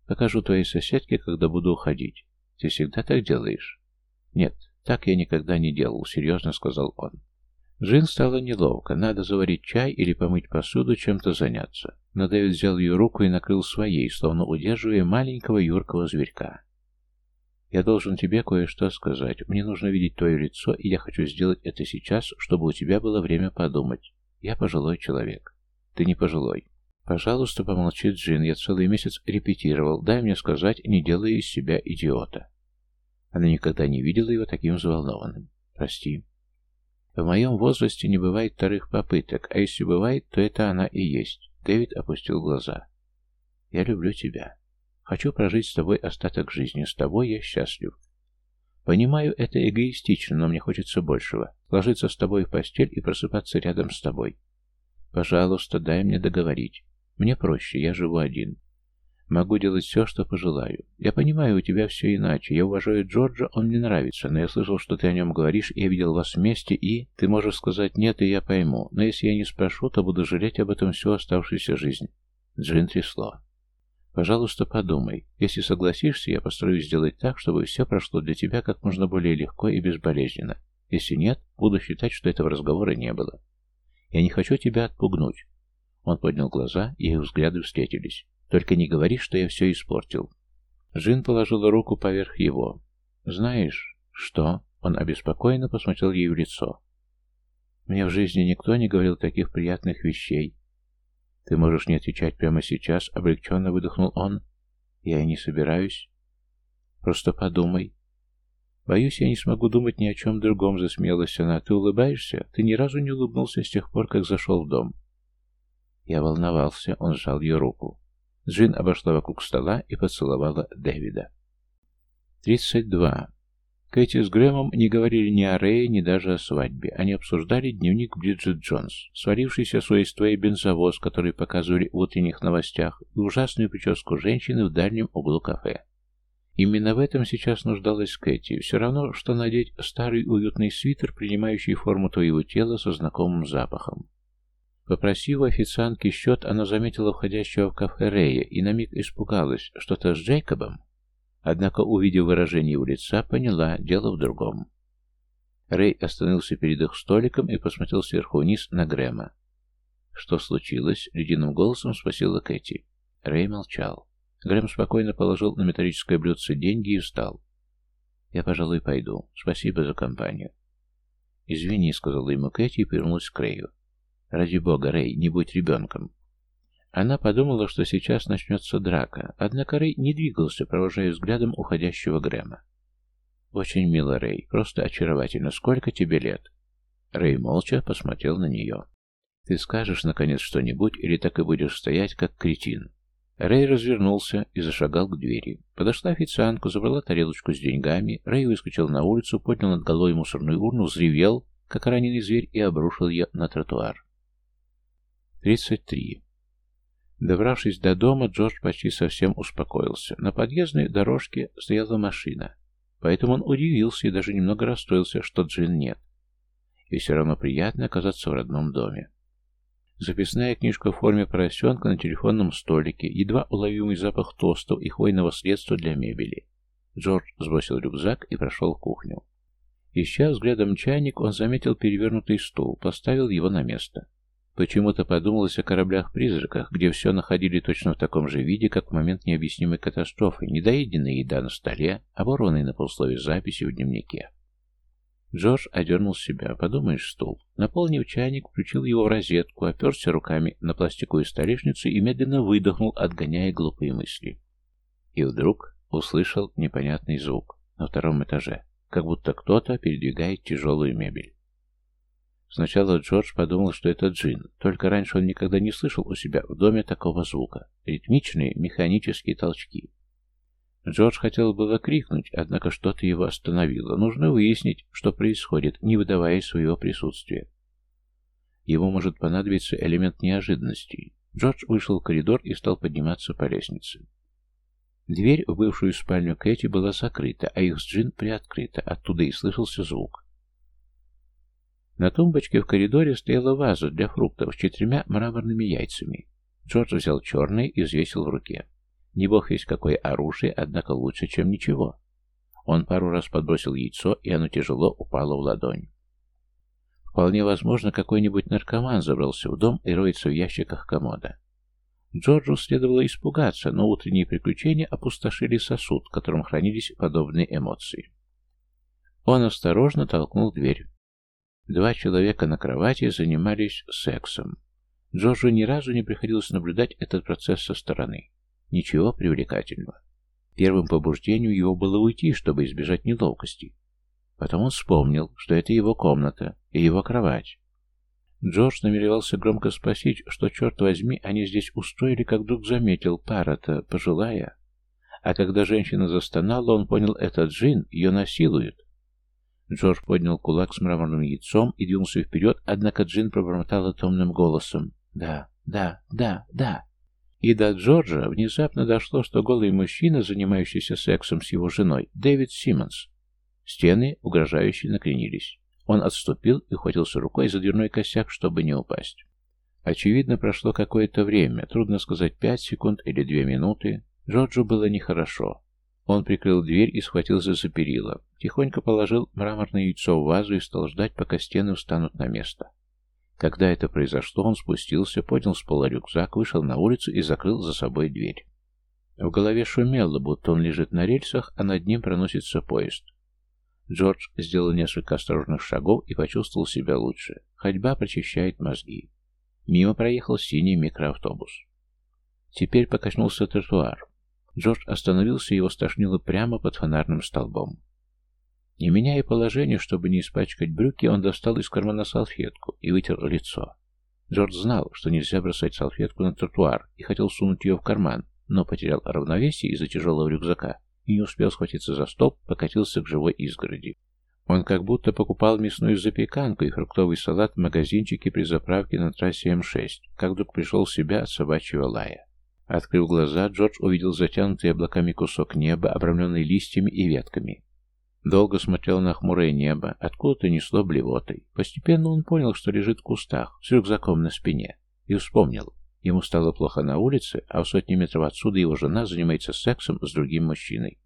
«Покажу твоей соседке, когда буду уходить. Ты всегда так делаешь?» «Нет, так я никогда не делал», — серьезно сказал он. Джин стало неловко. Надо заварить чай или помыть посуду, чем-то заняться. Но Дэвид взял ее руку и накрыл своей, словно удерживая маленького юркого зверька. «Я должен тебе кое-что сказать. Мне нужно видеть твое лицо, и я хочу сделать это сейчас, чтобы у тебя было время подумать. Я пожилой человек. Ты не пожилой. Пожалуйста, помолчи, Джин. Я целый месяц репетировал. Дай мне сказать, не делая из себя идиота». Она никогда не видела его таким взволнованным. «Прости». В моем возрасте не бывает вторых попыток, а если бывает, то это она и есть. Дэвид опустил глаза. «Я люблю тебя. Хочу прожить с тобой остаток жизни. С тобой я счастлив. Понимаю, это эгоистично, но мне хочется большего. Ложиться с тобой в постель и просыпаться рядом с тобой. Пожалуйста, дай мне договорить. Мне проще, я живу один. Могу делать все, что пожелаю. Я понимаю, у тебя все иначе. Я уважаю Джорджа, он мне нравится, но я слышал, что ты о нем говоришь, я видел вас вместе, и... Ты можешь сказать «нет», и я пойму. Но если я не спрошу, то буду жалеть об этом всю оставшуюся жизнь. Джин трясло. Пожалуйста, подумай. Если согласишься, я постараюсь сделать так, чтобы все прошло для тебя как можно более легко и безболезненно. Если нет, буду считать, что этого разговора не было. Я не хочу тебя отпугнуть. Он поднял глаза, и их взгляды встретились. Только не говори, что я все испортил. Жин положила руку поверх его. Знаешь, что? Он обеспокоенно посмотрел ей в лицо. Мне в жизни никто не говорил таких приятных вещей. «Ты можешь не отвечать прямо сейчас», — облегченно выдохнул он. «Я и не собираюсь. Просто подумай». «Боюсь, я не смогу думать ни о чем другом», — засмеялась она. «Ты улыбаешься? Ты ни разу не улыбнулся с тех пор, как зашел в дом». Я волновался, он сжал ее руку. Джин обошла вокруг стола и поцеловала Дэвида. Тридцать два. Кэти с Грэмом не говорили ни о Рее, ни даже о свадьбе. Они обсуждали дневник Бриджит Джонс, свалившийся с и бензовоз, который показывали в утренних новостях, и ужасную прическу женщины в дальнем углу кафе. Именно в этом сейчас нуждалась Кэти. Все равно, что надеть старый уютный свитер, принимающий форму твоего тела со знакомым запахом. Попросив у официантки счет, она заметила входящего в кафе Рэя и на миг испугалась, что-то с Джейкобом. Однако, увидев выражение его лица, поняла, дело в другом. Рэй остановился перед их столиком и посмотрел сверху вниз на Грэма. «Что случилось?» — ледяным голосом спросила Кэти. Рэй молчал. Грэм спокойно положил на металлическое блюдце деньги и встал. «Я, пожалуй, пойду. Спасибо за компанию». «Извини», — сказала ему Кэти и повернулась к Рэю. «Ради бога, Рэй, не будь ребенком». Она подумала, что сейчас начнется драка, однако Рэй не двигался, провожая взглядом уходящего Грэма. «Очень мило, Рэй, просто очаровательно. Сколько тебе лет?» Рэй молча посмотрел на нее. «Ты скажешь, наконец, что-нибудь, или так и будешь стоять, как кретин?» Рэй развернулся и зашагал к двери. Подошла официантка, забрала тарелочку с деньгами. Рэй выскочил на улицу, поднял над головой мусорную урну, взревел, как раненый зверь, и обрушил ее на тротуар. 33. Добравшись до дома, Джордж почти совсем успокоился. На подъездной дорожке стояла машина, поэтому он удивился и даже немного расстроился, что Джин нет. И все равно приятно оказаться в родном доме. Записная книжка в форме поросенка на телефонном столике, едва уловимый запах тостов и хвойного средства для мебели. Джордж сбросил рюкзак и прошел в кухню. Ища взглядом чайник, он заметил перевернутый стул, поставил его на место. Почему-то подумалось о кораблях-призраках, где все находили точно в таком же виде, как в момент необъяснимой катастрофы, недоеденная еда на столе, оборванный на полусловие записи в дневнике. Джордж одернул себя. Подумаешь, стул. Наполнив чайник, включил его в розетку, оперся руками на пластиковую столешницу и медленно выдохнул, отгоняя глупые мысли. И вдруг услышал непонятный звук на втором этаже, как будто кто-то передвигает тяжелую мебель. Сначала Джордж подумал, что это джин, только раньше он никогда не слышал у себя в доме такого звука. Ритмичные механические толчки. Джордж хотел было крикнуть, однако что-то его остановило. Нужно выяснить, что происходит, не выдавая своего присутствия. Ему может понадобиться элемент неожиданности. Джордж вышел в коридор и стал подниматься по лестнице. Дверь в бывшую спальню Кэти была закрыта, а их с Джин приоткрыта. Оттуда и слышался звук. На тумбочке в коридоре стояла ваза для фруктов с четырьмя мраморными яйцами. Джордж взял черный и взвесил в руке. Не бог есть какое оружие, однако лучше, чем ничего. Он пару раз подбросил яйцо, и оно тяжело упало в ладонь. Вполне возможно, какой-нибудь наркоман забрался в дом и роется в ящиках комода. Джорджу следовало испугаться, но утренние приключения опустошили сосуд, в котором хранились подобные эмоции. Он осторожно толкнул дверь. Два человека на кровати занимались сексом. Джорджу ни разу не приходилось наблюдать этот процесс со стороны. Ничего привлекательного. Первым побуждением его было уйти, чтобы избежать неловкости. Потом он вспомнил, что это его комната и его кровать. Джордж намеревался громко спросить, что, черт возьми, они здесь устроили, как вдруг заметил, пара-то пожилая. А когда женщина застонала, он понял, это Джин, ее насилуют. Джордж поднял кулак с мраморным яйцом и двинулся вперед, однако Джин пробормотала томным голосом. «Да, да, да, да». И до Джорджа внезапно дошло, что голый мужчина, занимающийся сексом с его женой, Дэвид Симмонс. Стены угрожающе накренились. Он отступил и ухватился рукой за дверной косяк, чтобы не упасть. Очевидно, прошло какое-то время, трудно сказать, пять секунд или две минуты. Джорджу было нехорошо. Он прикрыл дверь и схватился за перила. Тихонько положил мраморное яйцо в вазу и стал ждать, пока стены встанут на место. Когда это произошло, он спустился, поднял с пола рюкзак, вышел на улицу и закрыл за собой дверь. В голове шумело, будто он лежит на рельсах, а над ним проносится поезд. Джордж сделал несколько осторожных шагов и почувствовал себя лучше. Ходьба прочищает мозги. Мимо проехал синий микроавтобус. Теперь покачнулся тротуар. Джордж остановился и его стошнило прямо под фонарным столбом. Не меняя положение, чтобы не испачкать брюки, он достал из кармана салфетку и вытер лицо. Джордж знал, что нельзя бросать салфетку на тротуар, и хотел сунуть ее в карман, но потерял равновесие из-за тяжелого рюкзака и не успел схватиться за столб, покатился к живой изгороди. Он как будто покупал мясную запеканку и фруктовый салат в магазинчике при заправке на трассе М6, как вдруг пришел в себя от собачьего лая. Открыв глаза, Джордж увидел затянутый облаками кусок неба, обрамленный листьями и ветками. Долго смотрел на хмурое небо, откуда-то несло блевотой. Постепенно он понял, что лежит в кустах, с рюкзаком на спине, и вспомнил. Ему стало плохо на улице, а в сотни метров отсюда его жена занимается сексом с другим мужчиной.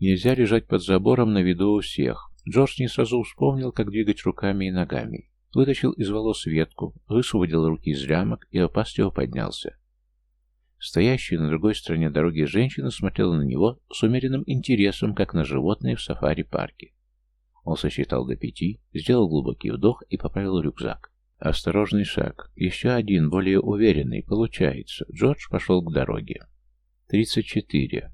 Нельзя лежать под забором на виду у всех. Джордж не сразу вспомнил, как двигать руками и ногами. Вытащил из волос ветку, высвободил руки из лямок и опасливо поднялся. Стоящая на другой стороне дороги женщина смотрела на него с умеренным интересом, как на животное в сафари-парке. Он сосчитал до пяти, сделал глубокий вдох и поправил рюкзак. Осторожный шаг. Еще один, более уверенный. Получается. Джордж пошел к дороге. Тридцать четыре.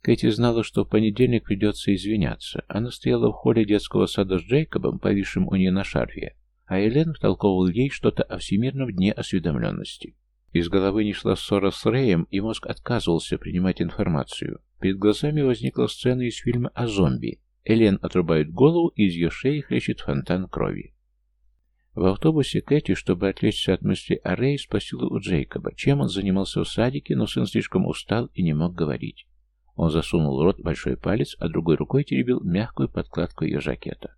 Кэти знала, что в понедельник придется извиняться. Она стояла в холле детского сада с Джейкобом, повисшим у нее на шарфе, а Элен втолковывал ей что-то о Всемирном дне осведомленности. Из головы не шла ссора с Рэем, и мозг отказывался принимать информацию. Перед глазами возникла сцена из фильма о зомби. Элен отрубает голову, и из ее шеи хлещет фонтан крови. В автобусе Кэти, чтобы отвлечься от мысли о Рэй, спросила у Джейкоба, чем он занимался в садике, но сын слишком устал и не мог говорить. Он засунул в рот большой палец, а другой рукой теребил мягкую подкладку ее жакета.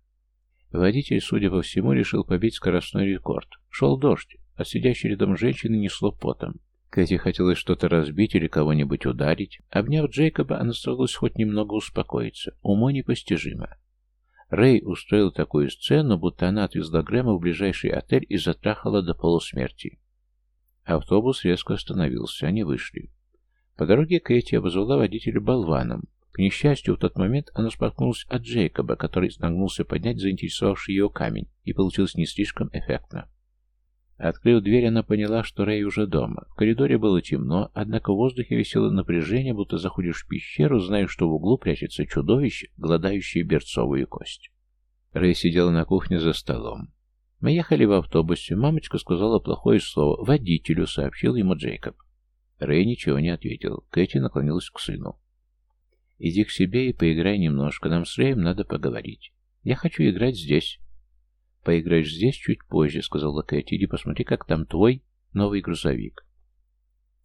Водитель, судя по всему, решил побить скоростной рекорд. Шел дождь. От сидящей рядом женщины несло потом. Кэти хотелось что-то разбить или кого-нибудь ударить. Обняв Джейкоба, она старалась хоть немного успокоиться. Уму непостижимо. Рэй устроил такую сцену, будто она отвезла Грэма в ближайший отель и затрахала до полусмерти. Автобус резко остановился, они вышли. По дороге Кэти обозвала водителя болваном. К несчастью, в тот момент она споткнулась от Джейкоба, который нагнулся поднять заинтересовавший ее камень, и получилось не слишком эффектно. Открыв дверь, она поняла, что Рэй уже дома. В коридоре было темно, однако в воздухе висело напряжение, будто заходишь в пещеру, зная, что в углу прячется чудовище, гладающее берцовую кость. Рэй сидела на кухне за столом. «Мы ехали в автобусе. Мамочка сказала плохое слово. Водителю», — сообщил ему Джейкоб. Рэй ничего не ответил. Кэти наклонилась к сыну. «Иди к себе и поиграй немножко. Нам с Рэем надо поговорить. Я хочу играть здесь». «Поиграешь здесь чуть позже», — сказала Кэти. «Иди посмотри, как там твой новый грузовик».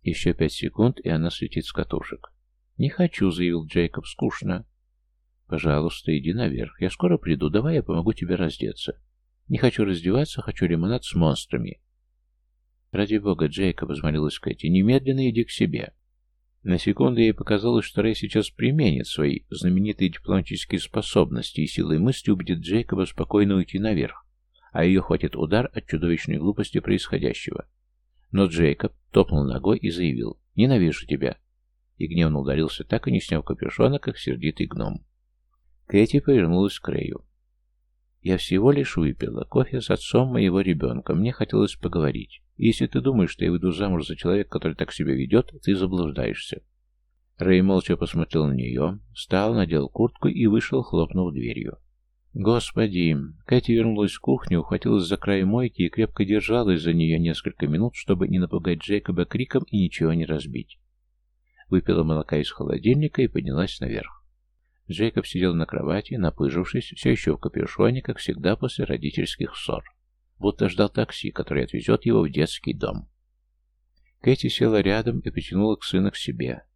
Еще пять секунд, и она слетит с катушек. «Не хочу», — заявил Джейкоб. «Скучно». «Пожалуйста, иди наверх. Я скоро приду. Давай я помогу тебе раздеться». «Не хочу раздеваться, хочу лимонад с монстрами». «Ради бога, Джейкоб», — взмолилась Кэти, — «немедленно иди к себе». На секунду ей показалось, что Рэй сейчас применит свои знаменитые дипломатические способности и силой мысли убедит Джейкоба спокойно уйти наверх, а ее хватит удар от чудовищной глупости происходящего. Но Джейкоб топнул ногой и заявил «Ненавижу тебя!» и гневно ударился, так и не сняв капюшона, как сердитый гном. Кэти повернулась к Рэю. «Я всего лишь выпила кофе с отцом моего ребенка. Мне хотелось поговорить. И если ты думаешь, что я выйду замуж за человека, который так себя ведет, ты заблуждаешься». Рэй молча посмотрел на нее, встал, надел куртку и вышел, хлопнув дверью. Господи! Кэти вернулась в кухню, ухватилась за край мойки и крепко держалась за нее несколько минут, чтобы не напугать Джейкоба криком и ничего не разбить. Выпила молока из холодильника и поднялась наверх. Джейкоб сидел на кровати, напыжившись, все еще в капюшоне, как всегда после родительских ссор. Будто ждал такси, которое отвезет его в детский дом. Кэти села рядом и притянула к сына к себе.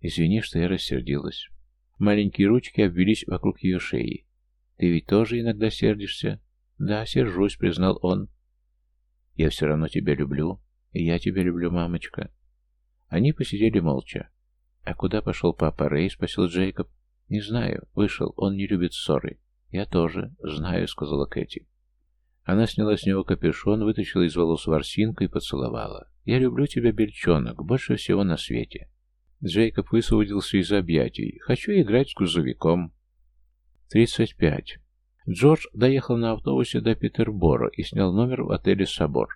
«Извини, что я рассердилась». Маленькие ручки обвелись вокруг ее шеи. «Ты ведь тоже иногда сердишься?» «Да, сержусь», — признал он. «Я все равно тебя люблю, и я тебя люблю, мамочка». Они посидели молча. «А куда пошел папа Рэй?» — спросил Джейкоб. «Не знаю. Вышел. Он не любит ссоры». «Я тоже. Знаю», — сказала Кэти. Она сняла с него капюшон, вытащила из волос ворсинку и поцеловала. «Я люблю тебя, бельчонок, больше всего на свете». Джейкоб высвободился из объятий. «Хочу играть с грузовиком». 35. Джордж доехал на автобусе до Петербора и снял номер в отеле «Собор».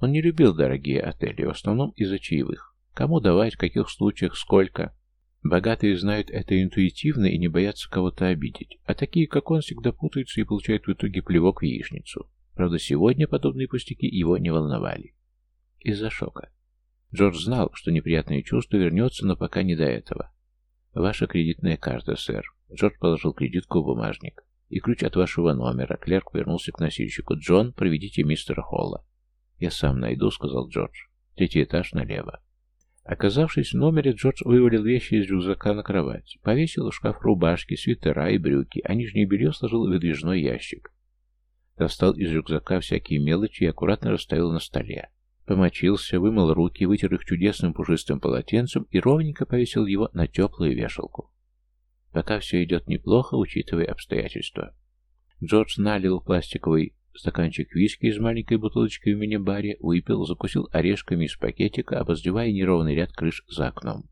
Он не любил дорогие отели, в основном из-за чаевых. Кому давать, в каких случаях, сколько. Богатые знают это интуитивно и не боятся кого-то обидеть, а такие, как он, всегда путаются и получают в итоге плевок в яичницу. Правда, сегодня подобные пустяки его не волновали. Из-за шока. Джордж знал, что неприятное чувство вернется, но пока не до этого. «Ваша кредитная карта, сэр». Джордж положил кредитку в бумажник. «И ключ от вашего номера». Клерк вернулся к носильщику. «Джон, проведите мистера Холла». «Я сам найду», — сказал Джордж. «Третий этаж налево». Оказавшись в номере, Джордж вывалил вещи из рюкзака на кровать, повесил в шкаф рубашки, свитера и брюки, а нижнее белье сложил в выдвижной ящик. Достал из рюкзака всякие мелочи и аккуратно расставил на столе. Помочился, вымыл руки, вытер их чудесным пушистым полотенцем и ровненько повесил его на теплую вешалку. Пока все идет неплохо, учитывая обстоятельства. Джордж налил пластиковый стаканчик виски из маленькой бутылочки в мини-баре, выпил, закусил орешками из пакетика, обозревая неровный ряд крыш за окном.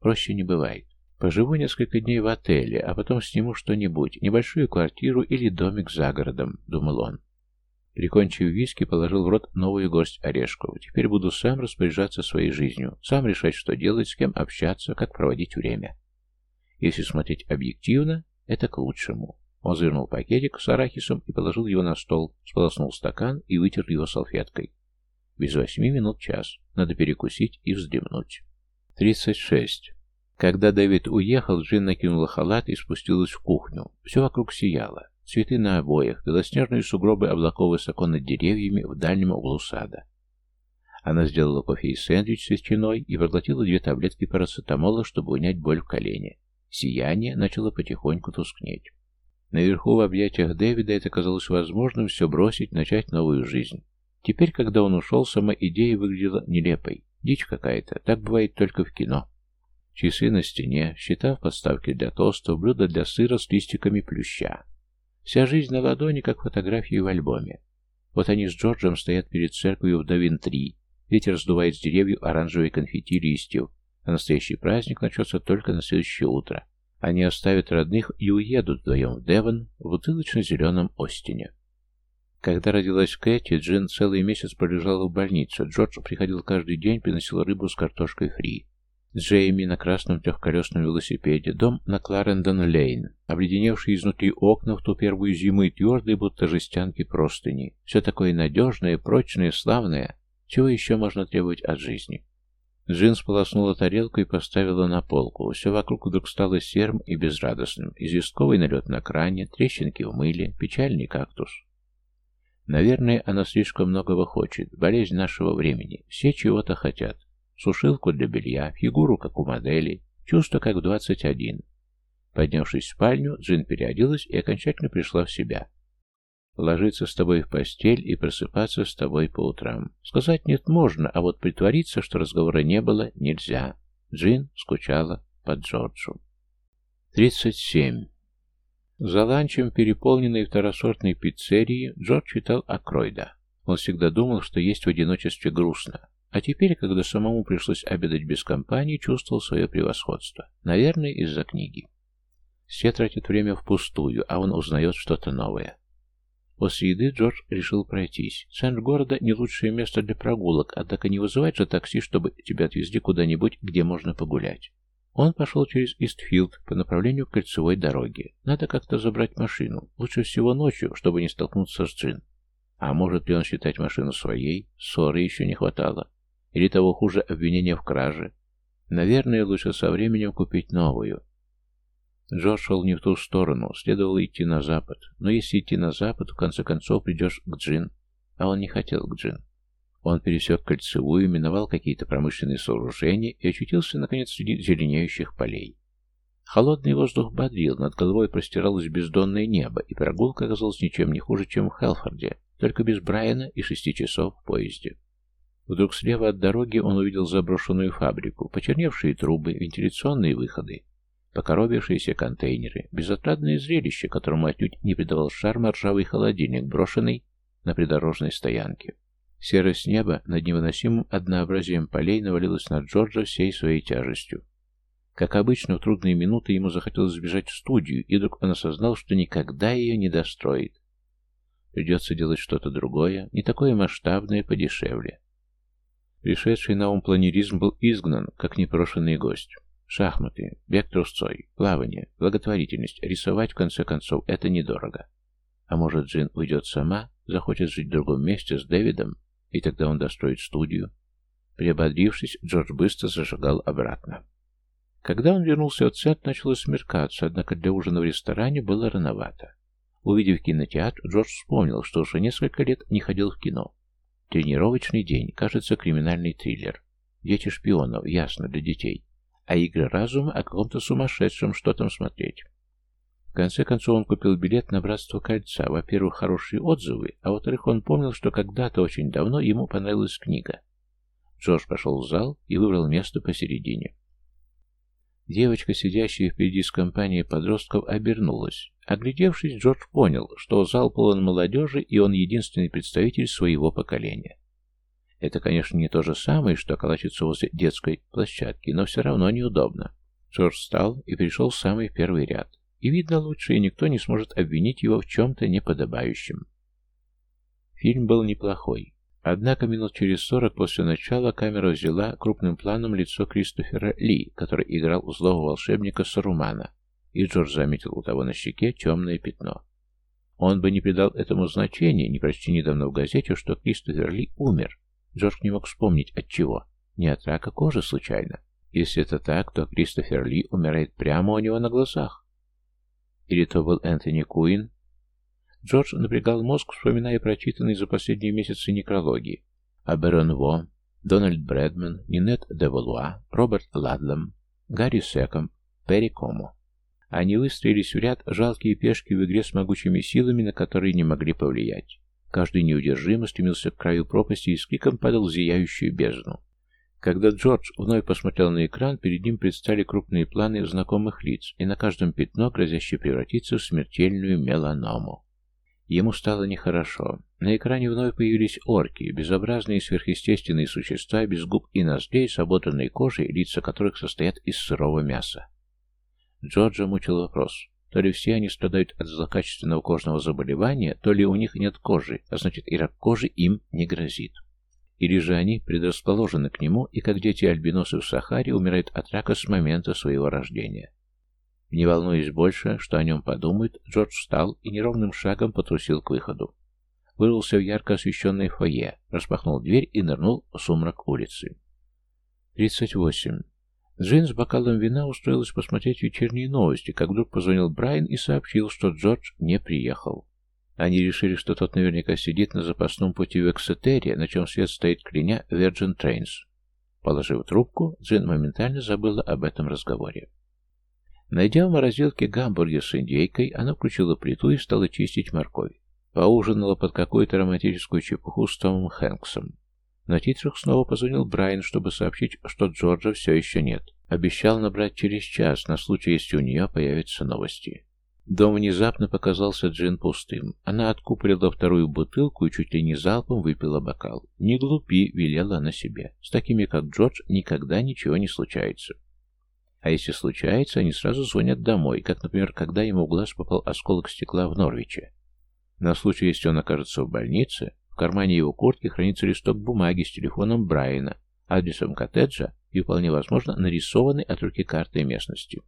Проще не бывает. Поживу несколько дней в отеле, а потом сниму что-нибудь, небольшую квартиру или домик за городом, думал он. Прикончив виски, положил в рот новую горсть орешков. Теперь буду сам распоряжаться своей жизнью, сам решать, что делать, с кем общаться, как проводить время. Если смотреть объективно, это к лучшему. Он завернул пакетик с арахисом и положил его на стол, сполоснул стакан и вытер его салфеткой. Без восьми минут час. Надо перекусить и вздремнуть. Тридцать шесть. Когда Дэвид уехал, Джин накинула халат и спустилась в кухню. Все вокруг сияло. Цветы на обоях, белоснежные сугробы облаков высоко над деревьями в дальнем углу сада. Она сделала кофе и сэндвич с ветчиной и проглотила две таблетки парацетамола, чтобы унять боль в колене. Сияние начало потихоньку тускнеть. Наверху в объятиях Дэвида это казалось возможным все бросить, начать новую жизнь. Теперь, когда он ушел, сама идея выглядела нелепой. Дичь какая-то, так бывает только в кино. Часы на стене, счета в подставке для тостов, блюда для сыра с листиками плюща. Вся жизнь на ладони, как фотографии в альбоме. Вот они с Джорджем стоят перед церковью в Давин-3. Ветер сдувает с деревьев оранжевые конфетти листьев, а настоящий праздник начнется только на следующее утро. Они оставят родных и уедут вдвоем в Девон в бутылочно-зеленом Остине. Когда родилась Кэти, Джин целый месяц пролежала в больнице. Джордж приходил каждый день, приносил рыбу с картошкой фри. Джейми на красном трехколесном велосипеде, дом на Кларендон-Лейн, обледеневшие изнутри окна в ту первую зиму и твердые, будто жестянки простыни. Все такое надежное, прочное, славное. Чего еще можно требовать от жизни? Джин сполоснула тарелку и поставила на полку. Все вокруг вдруг стало серым и безрадостным. Известковый налет на кране, трещинки в мыле, печальный кактус. Наверное, она слишком многого хочет. Болезнь нашего времени. Все чего-то хотят. Сушилку для белья, фигуру, как у модели, чувство, как в 21. Поднявшись в спальню, Джин переоделась и окончательно пришла в себя. Ложиться с тобой в постель и просыпаться с тобой по утрам. Сказать нет можно, а вот притвориться, что разговора не было, нельзя. Джин скучала под Джорджу. 37. За ланчем переполненной второсортной пиццерии Джордж читал о Кройда. Он всегда думал, что есть в одиночестве грустно. А теперь, когда самому пришлось обедать без компании, чувствовал свое превосходство. Наверное, из-за книги. Все тратят время впустую, а он узнает что-то новое. После еды Джордж решил пройтись. Центр города не лучшее место для прогулок, однако не вызывать же такси, чтобы тебя отвезли куда-нибудь, где можно погулять. Он пошел через Истфилд по направлению к кольцевой дороге. Надо как-то забрать машину. Лучше всего ночью, чтобы не столкнуться с Джин. А может ли он считать машину своей? Ссоры еще не хватало. Или того хуже обвинения в краже? Наверное, лучше со временем купить новую. Джо шел не в ту сторону, следовало идти на запад. Но если идти на запад, в конце концов придешь к Джин. А он не хотел к Джин. Он пересек кольцевую, миновал какие-то промышленные сооружения и очутился, наконец, среди зеленеющих полей. Холодный воздух бодрил, над головой простиралось бездонное небо, и прогулка оказалась ничем не хуже, чем в Хелфорде, только без Брайана и шести часов в поезде. Вдруг слева от дороги он увидел заброшенную фабрику, почерневшие трубы, вентиляционные выходы. Покоробившиеся контейнеры, безотрадное зрелище, которому отнюдь не придавал шарма ржавый холодильник, брошенный на придорожной стоянке. Серость неба над невыносимым однообразием полей навалилась на Джорджа всей своей тяжестью. Как обычно, в трудные минуты ему захотелось сбежать в студию, и вдруг он осознал, что никогда ее не достроит. Придется делать что-то другое, не такое масштабное, подешевле. Пришедший на ум планеризм был изгнан, как непрошенный гость. Шахматы, бег трусцой, плавание, благотворительность, рисовать, в конце концов, это недорого. А может, Джин уйдет сама, захочет жить в другом месте с Дэвидом, и тогда он достроит студию. Приободрившись, Джордж быстро зашагал обратно. Когда он вернулся в центр, начало смеркаться, однако для ужина в ресторане было рановато. Увидев кинотеатр, Джордж вспомнил, что уже несколько лет не ходил в кино. Тренировочный день, кажется, криминальный триллер. Дети шпионов, ясно, для детей. А игры разума о каком-то сумасшедшем, что там смотреть. В конце концов он купил билет на «Братство кольца». Во-первых, хорошие отзывы, а во-вторых, он помнил, что когда-то очень давно ему понравилась книга. Джордж пошел в зал и выбрал место посередине. Девочка, сидящая впереди с компанией подростков, обернулась. Оглядевшись, Джордж понял, что зал полон молодежи, и он единственный представитель своего поколения. Это, конечно, не то же самое, что колачиться возле детской площадки, но все равно неудобно. Джордж встал и перешел в самый первый ряд. И видно лучше, и никто не сможет обвинить его в чем-то неподобающем. Фильм был неплохой. Однако минут через сорок после начала камера взяла крупным планом лицо Кристофера Ли, который играл злого волшебника Сарумана, и Джордж заметил у того на щеке темное пятно. Он бы не придал этому значения, не прочти недавно в газете, что Кристофер Ли умер. Джордж не мог вспомнить от чего. Не от рака кожи случайно. Если это так, то Кристофер Ли умирает прямо у него на глазах. Или то был Энтони Куин, Джордж напрягал мозг, вспоминая прочитанные за последние месяцы некрологи. А Берон Во, Дональд Брэдман, Нинет Деволуа, Роберт Ладлем, Гарри Секом, Перри Кому. Они выстроились в ряд жалкие пешки в игре с могучими силами, на которые не могли повлиять. Каждый неудержимо стремился к краю пропасти и с криком падал в зияющую бездну. Когда Джордж вновь посмотрел на экран, перед ним предстали крупные планы знакомых лиц, и на каждом пятно, грозящее превратиться в смертельную меланому. Ему стало нехорошо. На экране вновь появились орки, безобразные сверхъестественные существа без губ и ноздрей с ободранной кожей, лица которых состоят из сырого мяса. Джорджа мучил вопрос. То ли все они страдают от злокачественного кожного заболевания, то ли у них нет кожи, а значит и рак кожи им не грозит. Или же они предрасположены к нему, и как дети-альбиносы в Сахаре умирают от рака с момента своего рождения. Не волнуясь больше, что о нем подумают, Джордж встал и неровным шагом потрусил к выходу. Вырвался в ярко освещенное фойе, распахнул дверь и нырнул в сумрак улицы. 38. Джейн с бокалом вина устроилась посмотреть вечерние новости, как вдруг позвонил Брайан и сообщил, что Джордж не приехал. Они решили, что тот наверняка сидит на запасном пути в Эксетере, на чем свет стоит клиня Virgin Trains. Положив трубку, Джин моментально забыла об этом разговоре. Найдя в морозилке гамбургер с индейкой, она включила плиту и стала чистить морковь. Поужинала под какую-то романтическую чепуху с Томом Хэнксом. На титрах снова позвонил Брайан, чтобы сообщить, что Джорджа все еще нет. Обещал набрать через час, на случай, если у нее появятся новости. Дом внезапно показался Джин пустым. Она откупорила вторую бутылку и чуть ли не залпом выпила бокал. «Не глупи», — велела она себе. «С такими, как Джордж, никогда ничего не случается». А если случается, они сразу звонят домой, как, например, когда ему в глаз попал осколок стекла в Норвиче. На случай, если он окажется в больнице, в кармане его куртки хранится листок бумаги с телефоном Брайана, адресом коттеджа и, вполне возможно, нарисованной от руки картой местности.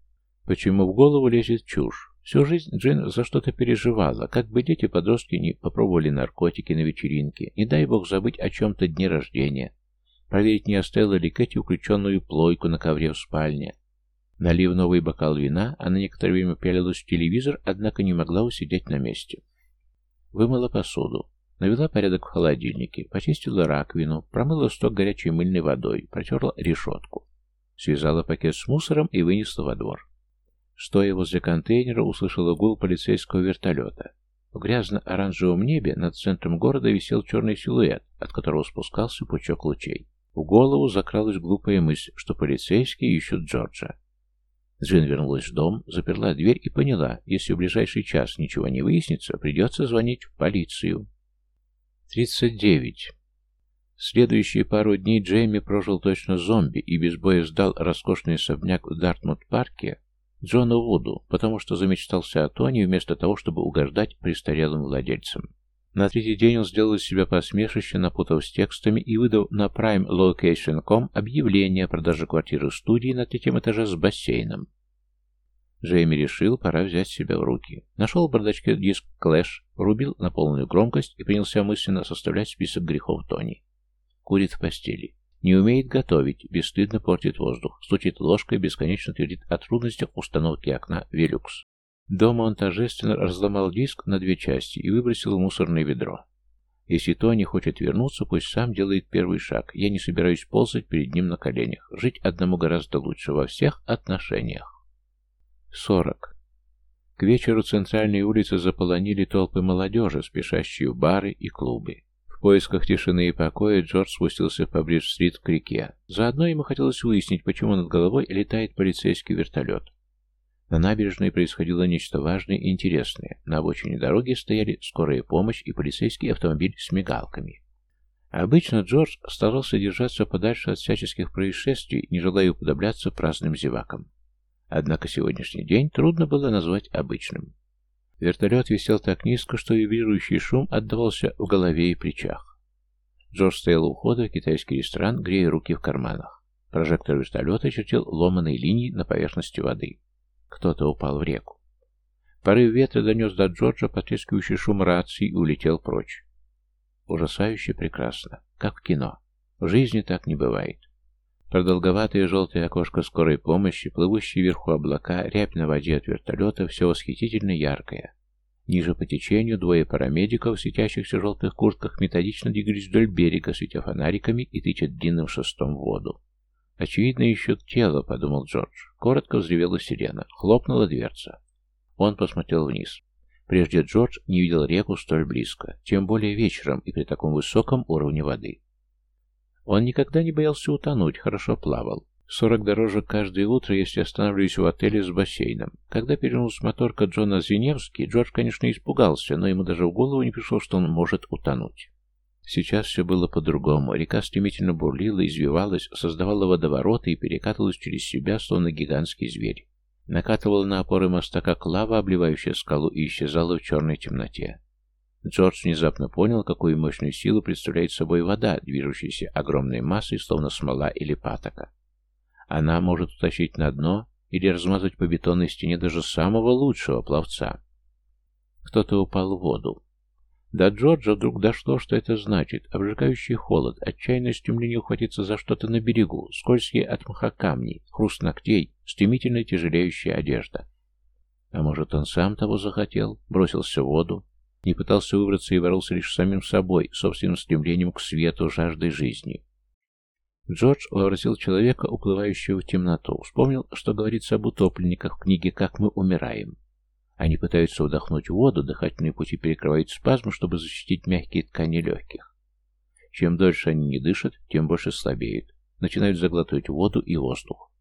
Почему в голову лезет чушь? Всю жизнь Джин за что-то переживала, как бы дети-подростки не попробовали наркотики на вечеринке, не дай бог забыть о чем-то дне рождения, проверить, не оставила ли Кэти включенную плойку на ковре в спальне, Налив новый бокал вина, она некоторое время пялилась в телевизор, однако не могла усидеть на месте. Вымыла посуду, навела порядок в холодильнике, почистила раковину, промыла сток горячей мыльной водой, протерла решетку. Связала пакет с мусором и вынесла во двор. Стоя возле контейнера, услышала гул полицейского вертолета. В грязно-оранжевом небе над центром города висел черный силуэт, от которого спускался пучок лучей. В голову закралась глупая мысль, что полицейские ищут Джорджа. Джин вернулась в дом, заперла дверь и поняла, если в ближайший час ничего не выяснится, придется звонить в полицию. 39. Следующие пару дней Джейми прожил точно зомби и без боя сдал роскошный особняк в Дартмут-парке Джону Вуду, потому что замечтался о Тони вместо того, чтобы угождать престарелым владельцам. На третий день он сделал из себя посмешище, напутав с текстами и выдав на primelocation.com объявление о продаже квартиры студии на третьем этаже с бассейном. Джейми решил, пора взять себя в руки. Нашел в бардачке диск Clash, рубил на полную громкость и принялся мысленно составлять список грехов Тони. Курит в постели. Не умеет готовить, бесстыдно портит воздух, стучит ложкой, бесконечно твердит о трудностях установки окна Велюкс. Дома он торжественно разломал диск на две части и выбросил в мусорное ведро. Если Тони хочет вернуться, пусть сам делает первый шаг. Я не собираюсь ползать перед ним на коленях. Жить одному гораздо лучше во всех отношениях. 40. К вечеру центральные улицы заполонили толпы молодежи, спешащие в бары и клубы. В поисках тишины и покоя Джордж спустился по Бридж-стрит к реке. Заодно ему хотелось выяснить, почему над головой летает полицейский вертолет. На набережной происходило нечто важное и интересное. На обочине дороги стояли скорая помощь и полицейский автомобиль с мигалками. Обычно Джордж старался держаться подальше от всяческих происшествий, не желая уподобляться праздным зевакам. Однако сегодняшний день трудно было назвать обычным. Вертолет висел так низко, что вибрирующий шум отдавался в голове и плечах. Джордж стоял у входа в китайский ресторан, грея руки в карманах. Прожектор вертолета чертил ломаные линии на поверхности воды. Кто-то упал в реку. Порыв ветра донес до Джорджа потрескивающий шум рации и улетел прочь. Ужасающе прекрасно, как в кино. В жизни так не бывает. Продолговатое желтое окошко скорой помощи, плывущие вверху облака, рябь на воде от вертолета, все восхитительно яркое. Ниже по течению двое парамедиков в желтых куртках методично двигались вдоль берега, светя фонариками и тычат длинным шестом в воду. «Очевидно, ищут тело», — подумал Джордж. Коротко взревела сирена. Хлопнула дверца. Он посмотрел вниз. Прежде Джордж не видел реку столь близко, тем более вечером и при таком высоком уровне воды. Он никогда не боялся утонуть, хорошо плавал. Сорок дорожек каждое утро, если останавливаюсь в отеле с бассейном. Когда перевернулся моторка Джона Звеневский, Джордж, конечно, испугался, но ему даже в голову не пришло, что он может утонуть. Сейчас все было по-другому. Река стремительно бурлила, извивалась, создавала водовороты и перекатывалась через себя, словно гигантский зверь. Накатывала на опоры моста, как лава, обливающая скалу, и исчезала в черной темноте. Джордж внезапно понял, какую мощную силу представляет собой вода, движущаяся огромной массой, словно смола или патока. Она может утащить на дно или размазать по бетонной стене даже самого лучшего пловца. Кто-то упал в воду. До Джорджа вдруг дошло, что это значит. Обжигающий холод, отчаянное стремление ухватиться за что-то на берегу, скользкие от мха камни, хруст ногтей, стремительно тяжелеющая одежда. А может, он сам того захотел, бросился в воду, не пытался выбраться и боролся лишь с самим собой, собственным стремлением к свету, жаждой жизни. Джордж вообразил человека, уплывающего в темноту, вспомнил, что говорится об утопленниках в книге «Как мы умираем». Они пытаются вдохнуть воду, дыхательные пути перекрывают спазм, чтобы защитить мягкие ткани легких. Чем дольше они не дышат, тем больше слабеют. Начинают заглатывать воду и воздух.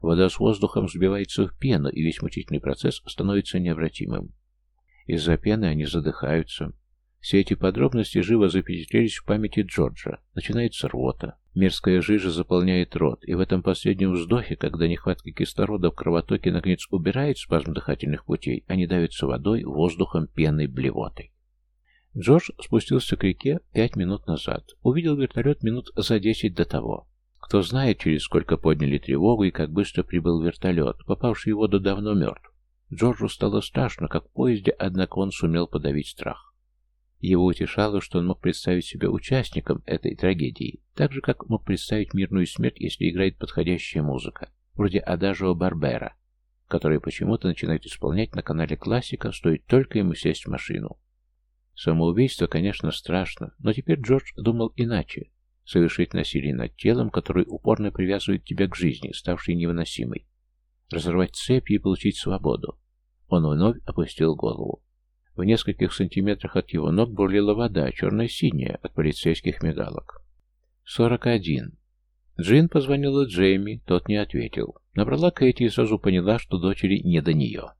Вода с воздухом сбивается в пену, и весь мучительный процесс становится необратимым. Из-за пены они задыхаются. Все эти подробности живо запечатлелись в памяти Джорджа. Начинается рвота. Мерзкая жижа заполняет рот, и в этом последнем вздохе, когда нехватка кислорода в кровотоке наконец убирает спазм дыхательных путей, они давятся водой, воздухом, пеной, блевотой. Джордж спустился к реке пять минут назад. Увидел вертолет минут за десять до того. Кто знает, через сколько подняли тревогу и как быстро прибыл вертолет. Попавший в воду давно мертв. Джорджу стало страшно, как в поезде, однако он сумел подавить страх. Его утешало, что он мог представить себя участником этой трагедии, так же, как мог представить мирную смерть, если играет подходящая музыка, вроде Адажио Барбера, который почему-то начинает исполнять на канале классика, стоит только ему сесть в машину. Самоубийство, конечно, страшно, но теперь Джордж думал иначе. Совершить насилие над телом, которое упорно привязывает тебя к жизни, ставшей невыносимой. Разорвать цепи и получить свободу. Он вновь опустил голову. В нескольких сантиметрах от его ног бурлила вода, черно-синяя, от полицейских мигалок. 41. Джин позвонила Джейми, тот не ответил. Набрала Кэти и сразу поняла, что дочери не до нее.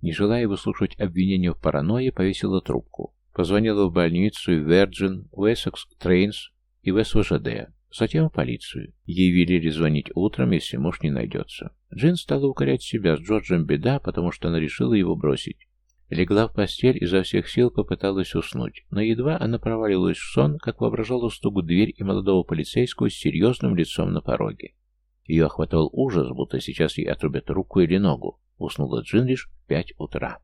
Не желая выслушивать обвинения в паранойи, повесила трубку. Позвонила в больницу, в Virgin, в Essex Trains и в СВЖД. Затем в полицию. Ей велели звонить утром, если муж не найдется. Джин стала укорять себя. С Джорджем беда, потому что она решила его бросить. Легла в постель и изо всех сил попыталась уснуть, но едва она провалилась в сон, как воображала стугу дверь и молодого полицейского с серьезным лицом на пороге. Ее охватывал ужас, будто сейчас ей отрубят руку или ногу. Уснула Джин лишь в пять утра.